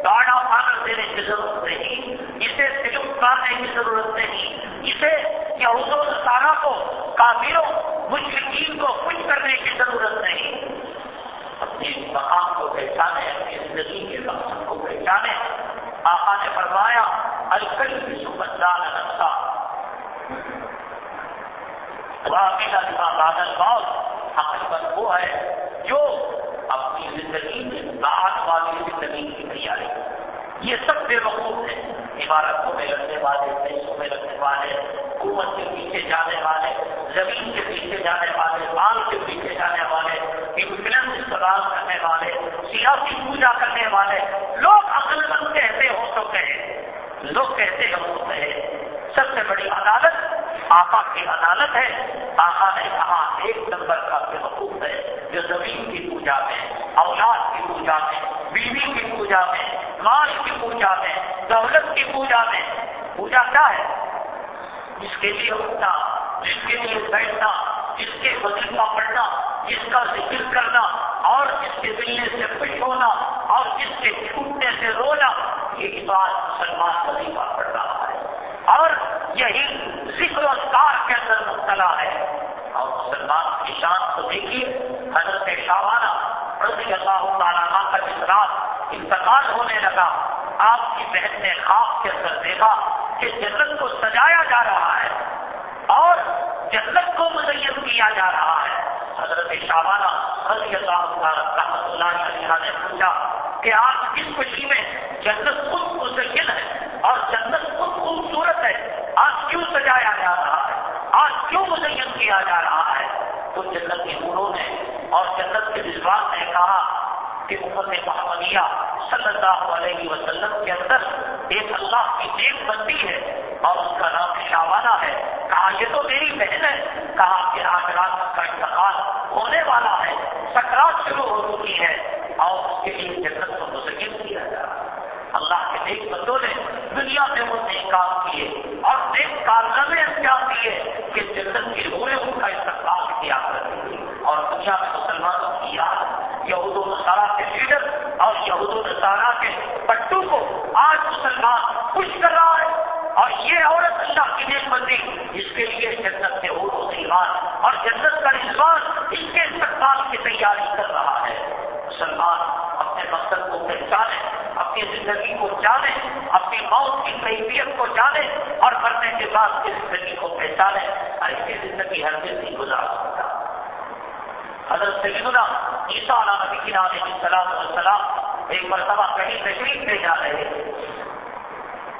[SPEAKER 1] گاڑا پاگل دینے کی ضرورت نہیں۔ اسے سلم مارنے کی ضرورت نہیں۔ اسے یا حضور سارا کو کافیوں مشرقین کو خوش کرنے کی ضرورت نہیں۔ اپنے مقام کو پہچانے، اپنی زندگی کے مقصد کو پہچانے۔ آقا نے فرمایا الکل کی سمجھدار نقصہ میرا بادل موت حقیقت وہ ہے جو اپنی زندگی میں بعد والی زندگی کی تیاری۔ یہ سب بے وقوف ہیں۔ عمارتوں میں رکھنے والے، پیسوں میں رکھنے والے، حکومت کے پیچھے جانے والے، زمین کے پیچھے جانے والے، مال کے پیچھے جانے والے انفلنس استعمال کرنے والے، سیاسی پوجا کرنے والے، لوگ عقل مند کہتے ہو تو کہیں۔ لوگ کہتے ہو تو کہیں۔ سب سے بڑی عدالت آقا کی عدالت ہے۔ آقا نے کہا، ایک نمبر کا بے وقوف ہے، جو زمین کی پوجا میں، اولاد کی پوجا میں، بیوی کی پوجا میں، مال کی پوجا میں، دولت کی پوجا میں۔ پوجا کیا ہے؟ جس کے لیے اٹھنا، جس کے لیے بیٹھنا، جس کے وظیفہ پڑھنا، جس کا ذکر کرنا، اور جس کے ملنے سے خوش ہونا، اور جس کے چھوٹنے سے رونا، یہ بات مسلمان وظیفہ پڑھ رہا ہے۔ اور یہی ذکر و کار کے اندر مبتلا ہے۔ اور مسلمان کی شان کو دیکھیے، حضرت شاہانہ رضی اللہ تعالیٰ کا جس رات انتقال ہونے لگا، آپ کی بہن نے خواب کے اندر دیکھا کہ جنت کو سجایا جا رہا ہے اور جنت کو مزین کیا جا رہا ہے۔ حضرت شاہانہ رضی اللہ رحمت اللہ علیہ نے پوچھا کہ آج کس خوشی میں جنت خود مزین ہے؟ اور جنت خود خوبصورت ہے۔ آج کیوں سجایا جا رہا ہے؟ آج کیوں مزین کیا جا رہا ہے؟ تو جنت کے گرو نے اور جنت کے جذبات نے کہا کہ امت محمدیہ صلی اللہ علیہ وسلم کے اندر ایک اللہ کی نیک بندی ہے اور اس کا نام شاوانہ ہے۔ کہا، یہ تو میری بہن ہے۔ کہا کہ آج رات کا انتقال ہونے والا ہے۔ سکرات شروع ہو چکی ہے اور اس کے لیے جنت کو مستقل کیا جا رہا اللہ کے نیک بندوں نے دنیا میں وہ نیک کام کیے اور نیک کارنامے اختیار کیے کہ جنت کی روئے ان کا استقبال کیا کرتے اور دنیا میں مسلمانوں کی یاد، یہود و نصارہ کے لیڈر اور یہود و نصارہ کے پٹو کو آج مسلمان خوش کر رہا ہے۔ اور یہ عورت اللہ کی نیک بندی اس کے لیے جنت کے عور و ایمان اور جنت کا رضوان اس کے استقبال کی تیاری کر رہا ہے۔ مسلمان اپنے مقصد کو پہچانے اپنی زندگی کو جانے، اپنی موت کی کیفیت کو جانے اور مرنے کے بعد کی زندگی کو پہچانے۔ ایسی زندگی ہر دن نہیں گزار سکتا حضرت سیدنا عیسیٰ علیہ نبی کی علیہ السلام والسلام ایک مرتبہ کہیں تشریف لے جا رہے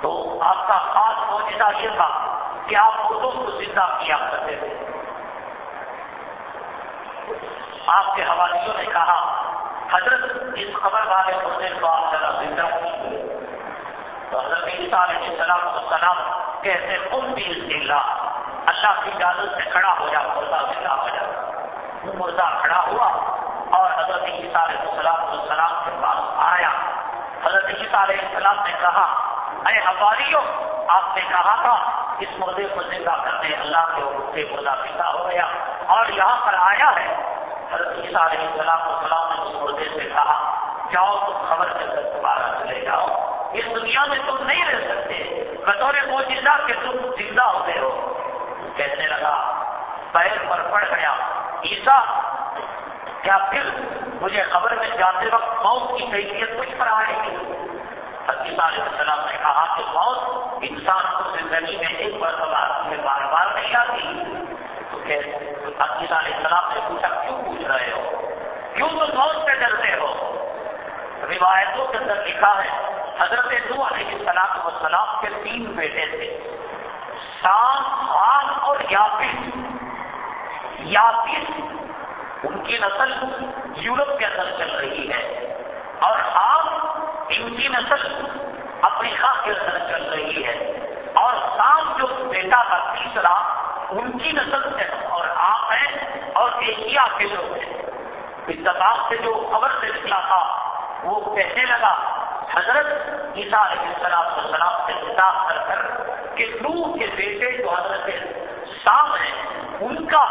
[SPEAKER 1] تو آپ کا خاص موجودہ یہ تھا کہ آپ اردو کو زندہ کیا کرتے تھے۔ آپ کے حوالیوں نے کہا حضرت اس خبر والے ہونے کو آپ ذرا زندہ کی تو حضرت عیسیٰ علیہ السلام کو سلام کہتے خود بھی اللہ اللہ کی اجازت سے کھڑا ہو جا، مردہ زندہ ہو جا۔ مردہ کھڑا ہوا اور حضرت عیسیٰ علیہ السلام کو سلام کے پاس آیا۔ حضرت عیسیٰ علیہ السلام نے کہا، اے ہماریوں آپ نے کہا تھا، اس مردے کو زندہ کرنے اللہ کے حکم سے مردہ زندہ ہو گیا۔ اور یہاں پر آیا ہے حضرت عیسیٰ علیہ السلام السلام نے اس مردے سے کہا، جاؤ، تم خبر کے اندر دوبارہ چلے جاؤ۔ اس دنیا میں تم نہیں رہ سکتے۔ بطور موجودہ کہ تم زندہ ہوتے ہو۔ کہنے لگا، پیر پر پڑ گیا۔ عیسا کیا پھر مجھے خبر میں جاتے وقت موت کی کیفیت کچھ پر آئے گی عیسیٰ علیہ السلام نے کہا کہ موت انسان کو زندگی میں ایک مرتبہ بار بار نہیں آتی۔ علیہ السلام نے پوچھا، کیوں پوچھ رہے ہو؟ کیوں تم موت سے ڈرتے ہو؟ روایتوں کے اندر لکھا ہے، حضرت نو علیہ السلام وسلام کے تین بیٹے تھے شام خان اور یاپس یاپس ان کی نسل یورپ کے اندر چل رہی ہے اور خام ان کی نسل افریقہ کے اندر چل رہی ہے اور شام جو بیٹا کا تیسرا ان کی نسل سے اور آپ ہیں اور ایشیا کے لوگ ہیں؟ اتفاق سے جو خبر سے نکلا تھا، وہ کہنے لگا، حضرت عیسیٰ علیہ السلام السلام سے خطاب کر کر کہ نو کے بیٹے جو حضرت شام ہیں، ان کا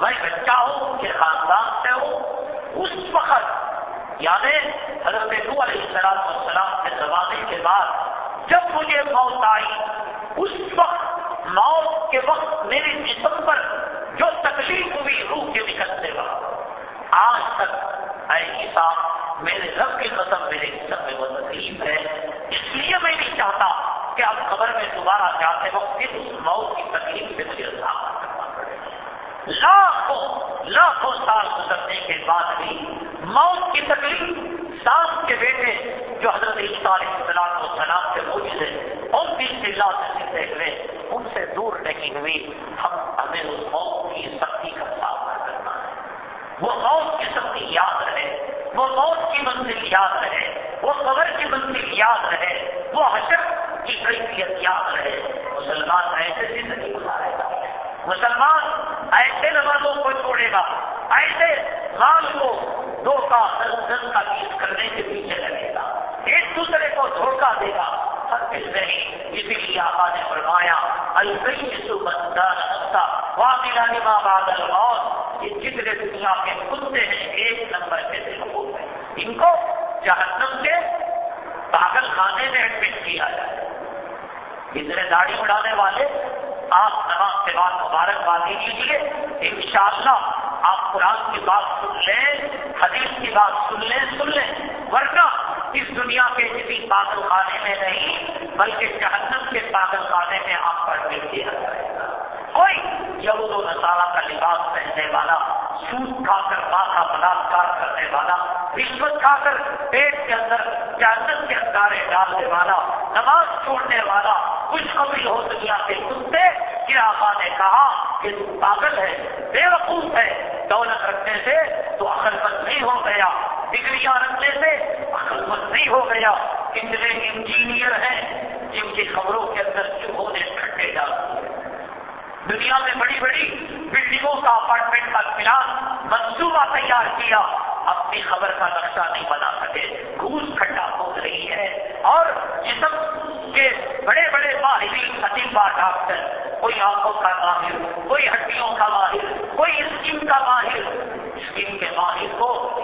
[SPEAKER 1] میں بچہ ہوں ان کے خاندان سے ہوں اس وقت یعنی حضرت نو علیہ السلام السلام کے زمانے کے بعد، جب مجھے موت آئی، اس وقت موت کے وقت میرے جسم پر جو تکلیف ہوئی، روح کے نکلنے وقت آج تک اے صاحب میرے رب کی قسم میرے جسم میں وہ تکلیف ہے۔ اس لیے میں نہیں چاہتا کہ آپ خبر میں دوبارہ جاتے وقت پھر اس موت کی تکلیف سے مجھے سامنا کرنا پڑے لاکھوں لاکھوں سال گزرنے کے بعد بھی موت کی تکلیف سانس کے بیٹے جو حضرت عیسیٰ علیہ السلام کو سلام سے موجود ہے کی سے ہوئے ان سے دور نہیں ہوئی۔ ہم ہمیں اس موت کی سختی کا سامنا کرنا ہے۔ وہ موت کی سختی یاد رہے۔ وہ موت کی منزل یاد رہے۔ وہ قبر کی منزل یاد رہے۔ وہ حشر کی کیفیت یاد رہے۔ مسلمان ایسے زندگی گزارے گا۔ مسلمان ایسے نمازوں کو چھوڑے گا۔ ایسے مال کو دو کا دس کا بیس کرنے کے پیچھے لگے گا۔ ایک دوسرے کو دھوکہ دے گا۔ نہیں اسی لیے آقا نے فرمایا ماں بادل اور یہ جتنے دنیا کے کتے ہیں ایک نمبر کے دل ہیں ان کو جہنم کے پاگل خانے میں ایڈمٹ کیا جائے اتنے داڑھی اڑانے والے آپ نماز کے بعد مبارکبادی لیجیے ان شاء اللہ آپ قرآن کی بات سن لیں، حدیث کی بات سن لیں سن لیں، ورنہ اس دنیا کے کسی پاگل خانے میں نہیں، بلکہ جہنم کے پاگل خانے میں آپ پر بھی دیا جائے گا۔ کوئی یہود و نصارہ کا لباس پہننے والا، سوٹ کھا کر ماتھا بلاکار کرنے والا، رشوت کھا کر پیٹ کے اندر جہنم کے اندارے ڈالنے والا، نماز چھوڑنے والا کچھ کبھی ہو دنیا کے کتے کہ آقا نے کہا کہ تو پاگل ہے، بے وقوف ہے، دولت رکھنے سے تو عقل مند نہیں ہو گیا۔ ڈگریاں رکھنے سے عقل مند نہیں ہو گیا۔ انجینئر ہیں جن کی خبروں کے اندر چوہوں نے دنیا میں بڑی بڑی بلڈنگوں کا اپارٹمنٹ کا پلان منصوبہ تیار کیا۔ اپنی خبر کا نقشہ نہیں بنا سکے۔ گھوس کھٹا ہو رہی ہے۔ اور جسم کے بڑے بڑے ماہرین عطیفہ ڈاکٹر، کوئی آنکھوں کا ماہر، کوئی ہڈیوں کا ماہر، کوئی اسکیم کا ماہر۔ اسکیم کے ماہر کو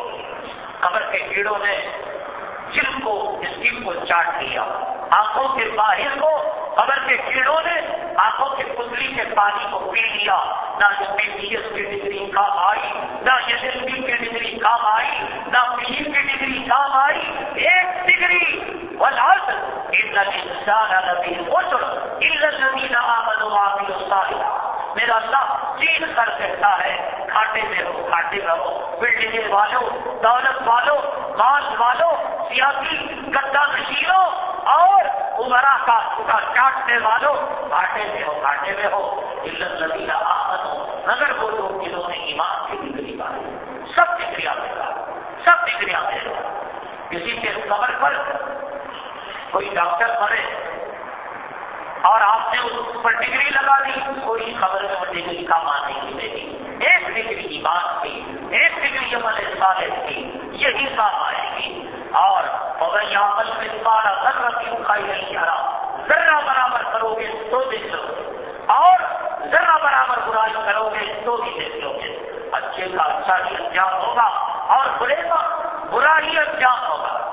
[SPEAKER 1] خبر کے کیڑوں نے جلد کو اسکیم کو چاٹ لیا۔ آنکھوں کے باہر کو قبر کے کیڑوں نے آنکھوں کے پتلی کے پانی کو پی لیا۔ نہ اس میں پی ایس کی ڈگری کام آئی، نہ ایس ایس پی کی ڈگری کام آئی، نہ پی کی ڈگری کام آئی۔ ایک ڈگری۔ ولاد انسان نبی وسر ان آمن واقعی الصالحہ میرا اللہ چین کر کہتا ہے، کھاٹے میں ہو کھاٹے میں ہو بلڈنگ والوں دولت والوں مال والوں سیاسی گدا نشیروں اور عمرا کا چاٹنے والوں گھاٹے میں ہو گھاٹے میں ہو علت نبی آمد ہو نگر وہ لوگ جنہوں نے ایمان کی ڈگری پائی سب ڈگریاں ملا سب ڈگریاں ملے کسی کے کمر پر کوئی ڈاکٹر مرے اور آپ نے اس پر ڈگری لگا دی، کوئی خبر میں وہ ڈگری کا مان نہیں ملے ایک ڈگری ایمان کی ایک ڈگری عمل صالح کی یہی کام آئے گی۔ اور اگر یہاں پر میں تمہارا ذرا کی اٹھائی نہیں جا رہا۔ ذرا برابر کرو گے تو دیکھ لو۔ اور ذرا برابر برائی کرو گے تو بھی دیکھ لو گے۔ اچھے کا اچھا ہی انجام ہوگا اور برے کا برا ہی انجام ہوگا۔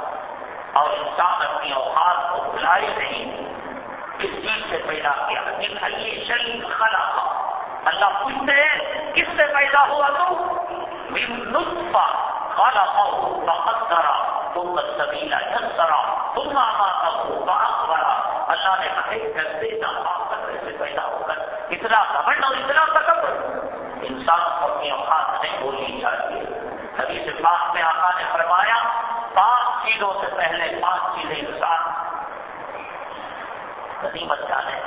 [SPEAKER 1] اور انسان اپنی اوقات کو بلائے نہیں کس چیز سے پیدا کیا؟ نکھائیے شریف خلا اللہ پوچھتے ہیں، کس سے پیدا ہوا تو؟ نطفہ خلقه فقدر ثم السبيل يسر ثم اماته فاقبر اللہ نے کہے گندے ناپاک سے پیدا ہو کر اتنا کمنڈ اور اتنا تکبر۔ انسان کو اپنی اوقات نہیں بولنی چاہیے۔ کبھی سے پاک میں آقا نے فرمایا، پانچ چیزوں سے پہلے پانچ چیزیں انسان غنیمت جانے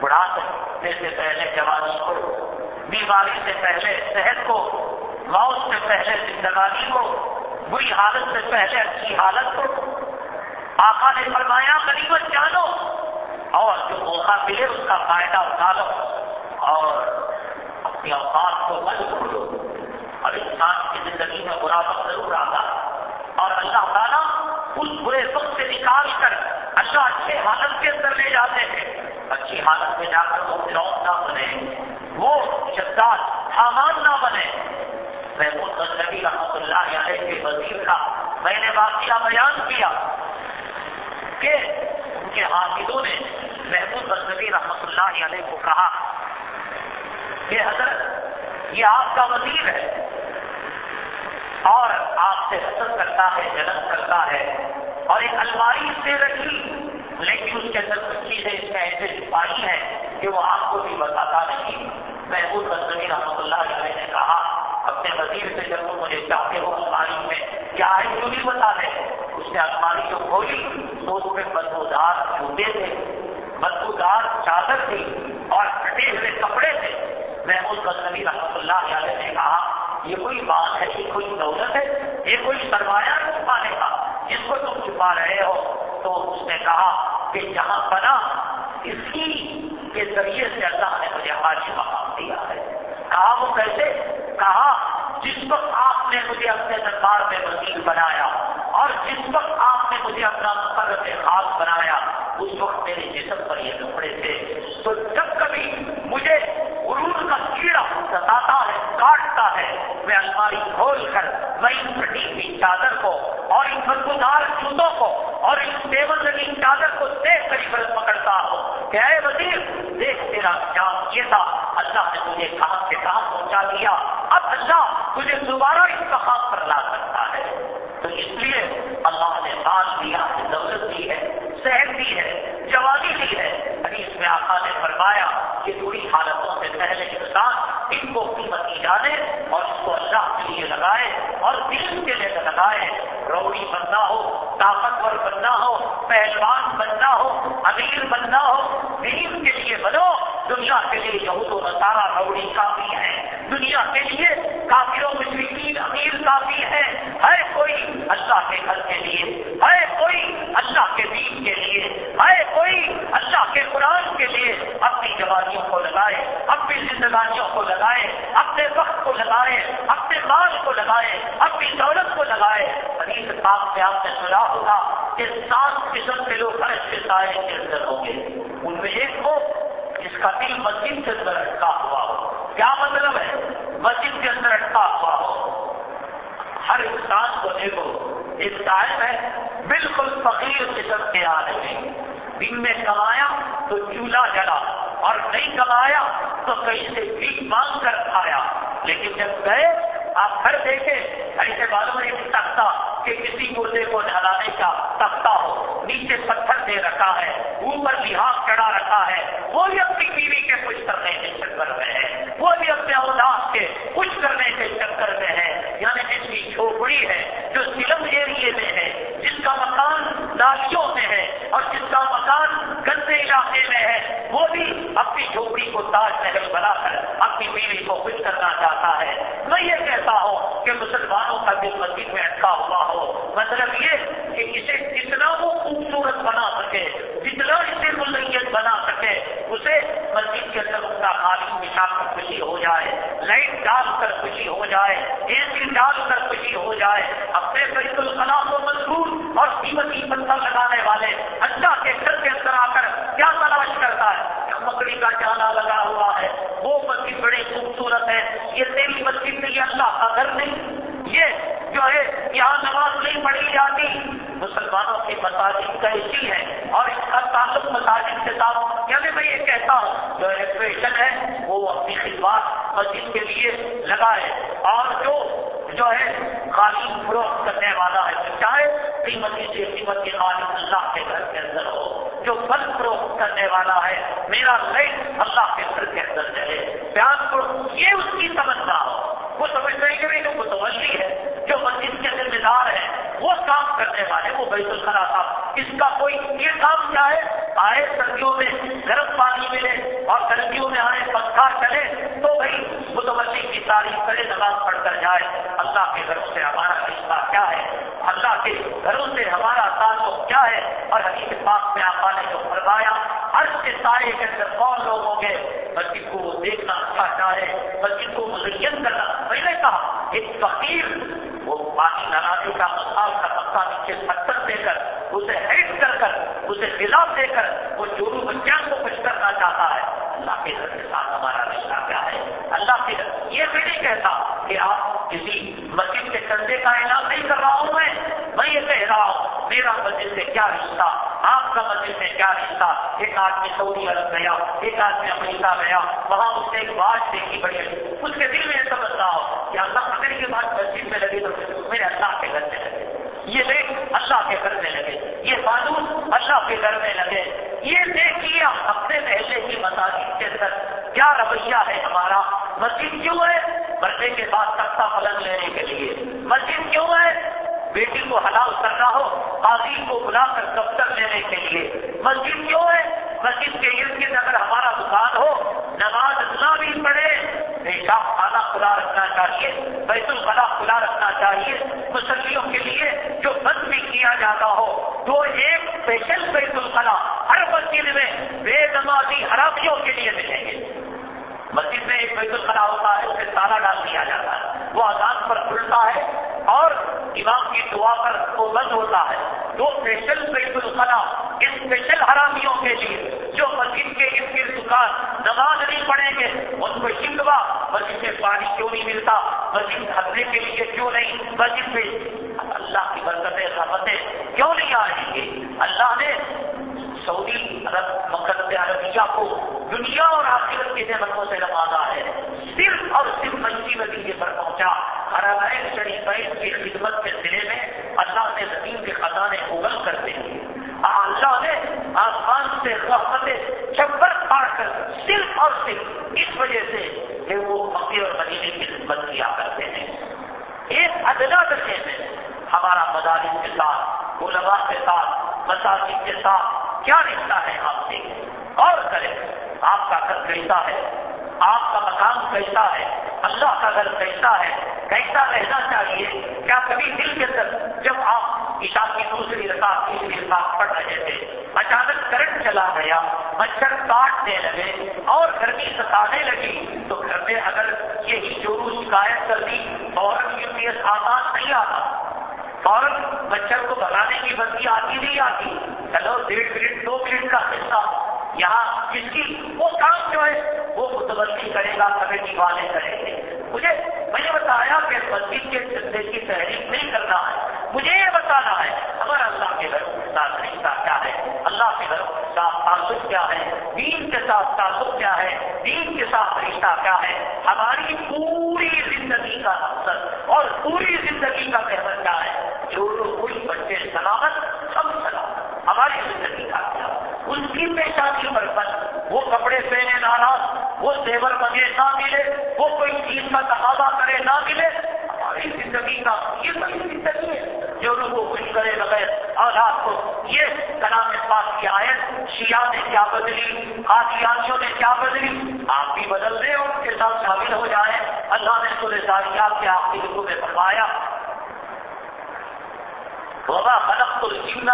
[SPEAKER 1] بڑھاپے سے پہلے جوانی کو، بیماری سے پہلے، صحت کو، موت سے پہلے، زندگانی کو، بری حالت سے پہلے، اچھی حالت کو۔ آقا نے فرمایا غریبت جانو اور جو موقع ملے اس کا فائدہ اٹھا لو اور اپنی اوقات کو بند کھولو۔ اور انسان کی زندگی میں برا وقت ضرور آتا اور اللہ تعالیٰ اس برے وقت سے نکال کر اللہ اچھے حالت کے اندر لے جاتے ہیں۔ اچھی حالت میں جا کر وہ فروغ نہ بنے، وہ شداد حامان نہ بنے۔ محمود نبی رحمت اللہ علیہ کے وزیر کا میں نے واقعہ بیان کیا کہ ان کے حافظوں نے محمود نبی رحمت اللہ علیہ کو کہا کہ حضرت، یہ آپ کا وزیر ہے۔ اور آپ سے حسد کرتا ہے جنم کرتا ہے اور ایک الماری سے رکھی، لیکن اس کے اندر کچھ چیزیں اس میں ایسے چھپائی ہیں کہ وہ آپ کو بھی بتاتا نہیں۔ محبوب نبی رحمت اللہ علیہ نے کہا، اپنے وزیر سے جب تم مجھے چاہتے ہو الماری میں، کیا ہے کیوں نہیں بتا رہے؟ اس نے الماری کو کھولی تو اس میں بدبودار جوتے تھے۔ بدبودار چادر تھی اور پھٹے ہوئے کپڑے تھے۔ محمود بسمی رحمت اللہ علیہ نے کہا یہ کوئی بات ہے، یہ کوئی دولت ہے، یہ کوئی سرمایہ چھپانے کا، جس کو تم چھپا رہے ہو۔ تو اس نے کہا کہ جہاں بنا، اسی کے ذریعے سے اللہ نے مجھے حاجی مقام دیا ہے۔ کہا وہ کیسے؟ کہا جس وقت آپ نے مجھے اپنے دربار میں وزیر بنایا اور جس وقت آپ نے مجھے اپنا مقرر خاص بنایا، اس وقت میرے جسم پر یہ کپڑے تھے۔ تو جب کبھی مجھے عروج کا کیڑا ستاتا ہے، کاٹتا ہے۔ میں الماری کھول کر میں ان پھٹی ہوئی چادر کو اور ان بدبودار جوتوں کو اور ان ٹیبل لگی چادر کو دیکھ کر ہی پکڑتا ہوں۔ کہ اے وزیر، دیکھ تیرا جام یہ تھا۔ اللہ نے مجھے کہاں سے کہاں پہنچا دیا۔ اب اللہ تجھے دوبارہ اس مقام پر لا سکتا ہے۔ تو اس لیے اللہ نے مال دیا ہے، دولت دی ہے، صحت دی ہے، جوانی دی ہے۔ حدیث اس میں آقا نے فرمایا کہ بری حالتوں سے پہلے انسان ان کو قیمتی جانے اور اس کو اللہ کے لیے لگائے اور دین کے لیے لگائے۔ روڑی بننا ہو، طاقتور بننا ہو، پہلوان بننا ہو، امیر بننا ہو، دین کے لیے بنو دنیا کے لیے یہود و نصارہ روڑی کافی ہے دنیا کے لیے کافروں مشرقین امیر کافی ہے ہے کوئی اللہ کے گھر کے لیے؟ ہے کوئی اللہ کے دین کے لیے؟ ہے کوئی اللہ کے قرآن کے لیے؟ اپنی جوانیوں کو لگائے، اپنی زندگانیوں کو لگائے، اپنے وقت کو لگائے، اپنے مال کو لگائے، اپنی دولت کو لگائے۔ حدیث پاک میں آپ نے سنا ہوگا کہ سات قسم کے لوگ فرش کے سائے کے اندر ہوں گے۔ ان میں ایک ہو جس کا دل مسجد کے اندر اٹکا ہوا ہو۔ کیا مطلب ہے؟ مسجد کے اندر اٹکا ہوا ہو۔ ہر انسان کو دیکھو ایک ٹائم ہے بالکل فقیر قسم کے آدمی دن میں کمایا تو چولہا جلا، اور نہیں کمایا تو کہیں سے بھی مانگ کر کھایا۔ لیکن جب گئے آپ گھر دیکھیں ایسے معلوم نہیں سکتا کہ کسی مردے کو ڈھلانے کا تختہ ہو، نیچے پتھر دے رکھا ہے، اوپر لحاظ چڑھا رکھا ہے۔ وہ بھی اپنی بیوی کے کچھ کرنے کے چکر میں ہے، وہ بھی اپنے اولاد کے کچھ کرنے کے چکر میں ہے۔ جھوپڑی ہے، جو سلم ایریے میں ہے، جس کا مکان نالیوں میں ہے اور جس کا مکان گندے علاقے میں ہے، وہ بھی اپنی جھوپڑی کو تاج محل بنا کر اپنی بیوی کو خوش کرنا چاہتا ہے۔ میں یہ کہتا ہوں کہ مسلمانوں کا دل مسجد میں اٹکا ہوا ہو۔ مطلب یہ کہ اسے کتنا وہ خوبصورت بنا سکے جتنا اسے ملیت بنا سکے۔ اسے مسجد کے اندر اس کا خالی بچھا کر خوشی ہو جائے، لائٹ ڈال کر خوشی ہو جائے، اے سی ڈال کر خوشی ہو جائے۔ اپنے بیت الخلا کو مضبوط اور قیمتی پتھر لگانے والے اللہ کے گھر کے اندر آ کر کیا تلاش کرتا ہے؟ مکڑی کا جانا لگا ہوا ہے، وہ مسجد بڑی خوبصورت ہے۔ یہ تیری مسجد میں یہ اللہ کا گھر نہیں۔ یہ جو ہے، یہاں نماز نہیں پڑھی جاتی۔ مسلمانوں کی مساجد کا اسی ہے؟ اور اس تعلق مساجد کے ساتھ۔ یعنی میں یہ کہتا ہوں، جو ایکسپریشن ہے، وہ اپنی خدمات مسجد کے لیے لگائے۔ اور جو جو ہے قالین فروخت کرنے والا ہے چاہے قیمتی سے قیمت کے قالین اللہ کے گھر کے اندر ہو۔ جو پھل فروخت کرنے والا ہے، میرا لائٹ اللہ کے گھر کے اندر چلے۔ بیان کو یہ اس کی سمجھنا ہو۔ وہ سمجھ رہی کہ جو متولی ہے، جو مسجد کے ذمہ دار ہے، وہ کام کرنے والے، وہ بیت الخلا تھا اس کا کوئی یہ کام کیا ہے، آئے سردیوں میں گرم پانی ملے اور سردیوں میں آئے پنکھا چلے، تو بھائی متولی کی تعریف کرے نماز پڑھ کر جائے۔ اللہ کے گھروں سے ہمارا رشتہ کیا ہے؟ اللہ کے گھروں سے ہمارا تعلق کیا ہے؟ اور حدیث پاک میں آپ نے جو فرمایا عرض کے سارے کے اندر کون لوگ ہوں گے؟ بلکہ کو وہ دیکھنا اچھا چاہے، بلکہ کو مزین کرنا میں نے کہا۔ ایک فقیر، وہ پانی لگانے کا مسال کا پتا نیچے پتھر دے کر، اسے ہیٹ کر کر، اسے گلا دے کر، وہ چورو بچوں کو کچھ کرنا چاہتا ہے۔ اللہ کے کے ساتھ ہمارا رشتہ۔ ہے اللہ کے یہ بھی نہیں کہتا کہ آپ کسی مسجد کے چندے کا اعلان نہیں کر رہا ہوں میں۔ میں یہ کہہ رہا ہوں، میرا مسجد سے کیا رشتہ؟ آپ کا مسجد میں کیا رشتہ؟ ایک آدمی سعودی عرب گیا، ایک آدمی امریکہ گیا، وہاں اس نے ایک بات دیکھی بڑی۔ اس کے دل میں سمجھ رہا ہو کہ اللہ اگر یہ بات مسجد میں لگے تو میرے اللہ کے گھر میں لگے۔ یہ دیکھ اللہ کے گھر میں لگے، یہ قانون اللہ کے گھر میں لگے۔ یہ دیکھ لیا اپنے محلے کی مساجد کے اندر کیا رویہ ہے ہمارا۔ مسجد کیوں ہے؟ بچے کے بعد تختہ پلنگ لینے کے لیے۔ مسجد کیوں ہے؟ بیٹی کو حلال کرنا ہو، قاضی کو بلا کر دفتر لینے کے لیے۔ مسجد کیوں ہے؟ مسجد کے ارد گرد اگر ہمارا دکان ہو، نماز نہ بھی پڑے پیشاب خانہ کھلا رکھنا چاہیے، بیت الخلا کھلا رکھنا چاہیے۔ مسلیوں کے لیے جو بند بھی کیا جاتا ہو تو ایک اسپیشل بیت الخلا ہر مسجد میں بے نمازی حرابیوں کے لیے ملیں گے۔ مسجد میں ایک بیت الخلا ہوتا ہے اسے تالا ڈال دیا جاتا ہے۔ وہ آزاد پر کھلتا ہے اور امام کی دعا پر وہ بند ہوتا ہے۔ دو اسپیشل بیت الخلا اسپیشل حرامیوں کے لیے جو مسجد کے ارد گرد دکان نماز نہیں پڑھیں گے، ان کو شکوا مسجد میں پانی کیوں نہیں ملتا؟ مسجد کھڑنے کے لیے کیوں نہیں؟ مسجد میں اللہ کی برکتیں، رحمتیں کیوں نہیں آئیں گے اللہ نے سعودی عرب مقدم عربیہ کو دنیا اور آخرت کی نعمتوں سے نوازا ہے۔ صرف اور صرف منچی وزیر پر پہنچا۔ حرمین شریفین کی خدمت کے ضلع میں اللہ نے زمین کے خزانے اگل کرتے ہیں اللہ نے آسمان سے رحمتیں چھپر پاڑ کر صرف اور صرف اس وجہ سے کہ مکے اور مدینے کی خدمت کیا کرتے ہیں۔ ایک ادنا درجے میں ہمارا مدارس کے ساتھ، علماء کے ساتھ، مساجد کے ساتھ کیا رشتہ ہے آپ سے اور کریں، آپ کا گھر کیسا ہے؟ آپ کا مکان کیسا ہے؟ اللہ کا گھر کیسا ہے؟ کیسا رہنا چاہیے؟ کیا کبھی دل کے اندر جب آپ عشاء کی دوسری رکاط تیسری رکاط پڑھ رہے تھے، اچانک کرنٹ چلا گیا، مچھر کاٹنے لگے اور گرمی ستانے لگی، تو گھر میں اگر یہی جورو شکایت کر دی اور یو پی ایس آسان نہیں آتا۔ فوراً مچھر کو بھگانے کی بندی آتی نہیں آتی۔ چلو، ڈیڑھ منٹ دو منٹ کا حصہ۔ یہاں جس کی وہ کام جو ہے وہ متبدل کرے گا کمیٹی والے کریں گے مجھے میں نے بتایا کہ مسجد کے چندے کی تحریک نہیں کرنا ہے۔ مجھے یہ بتانا ہے، اگر اللہ کے گھر کے ساتھ رشتہ کیا ہے، اللہ کے گھر کے ساتھ تعلق کیا ہے، دین کے ساتھ تعلق کیا ہے، دین کے ساتھ رشتہ کیا ہے، ہماری پوری زندگی کا مقصد اور پوری زندگی کا محور کیا ہے؟ جو کوئی بچے سلامت، سب سلامت۔ ہماری زندگی کا کیا ان کی پیشانی پر بند وہ کپڑے پہنے ناراض وہ زیور بگے نہ ملے، وہ کوئی چیز کا تقاضا کرے نہ ملے۔ ہماری زندگی کا یہ بڑی زندگی ہے۔ جو لوگوں کو خوش کرے بغیر اور آپ کو یہ کلام پاک کی آیت، شیعہ نے کیا بدلی، قادیانیوں نے کیا بدلی؟ آپ بھی بدل دیں ان کے ساتھ شامل ہو جائیں۔ اللہ نے سورے تاریخ کے آخری رکو میں فرمایا وما خلقت الجن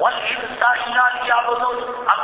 [SPEAKER 1] والانس الا ليعبدون. اب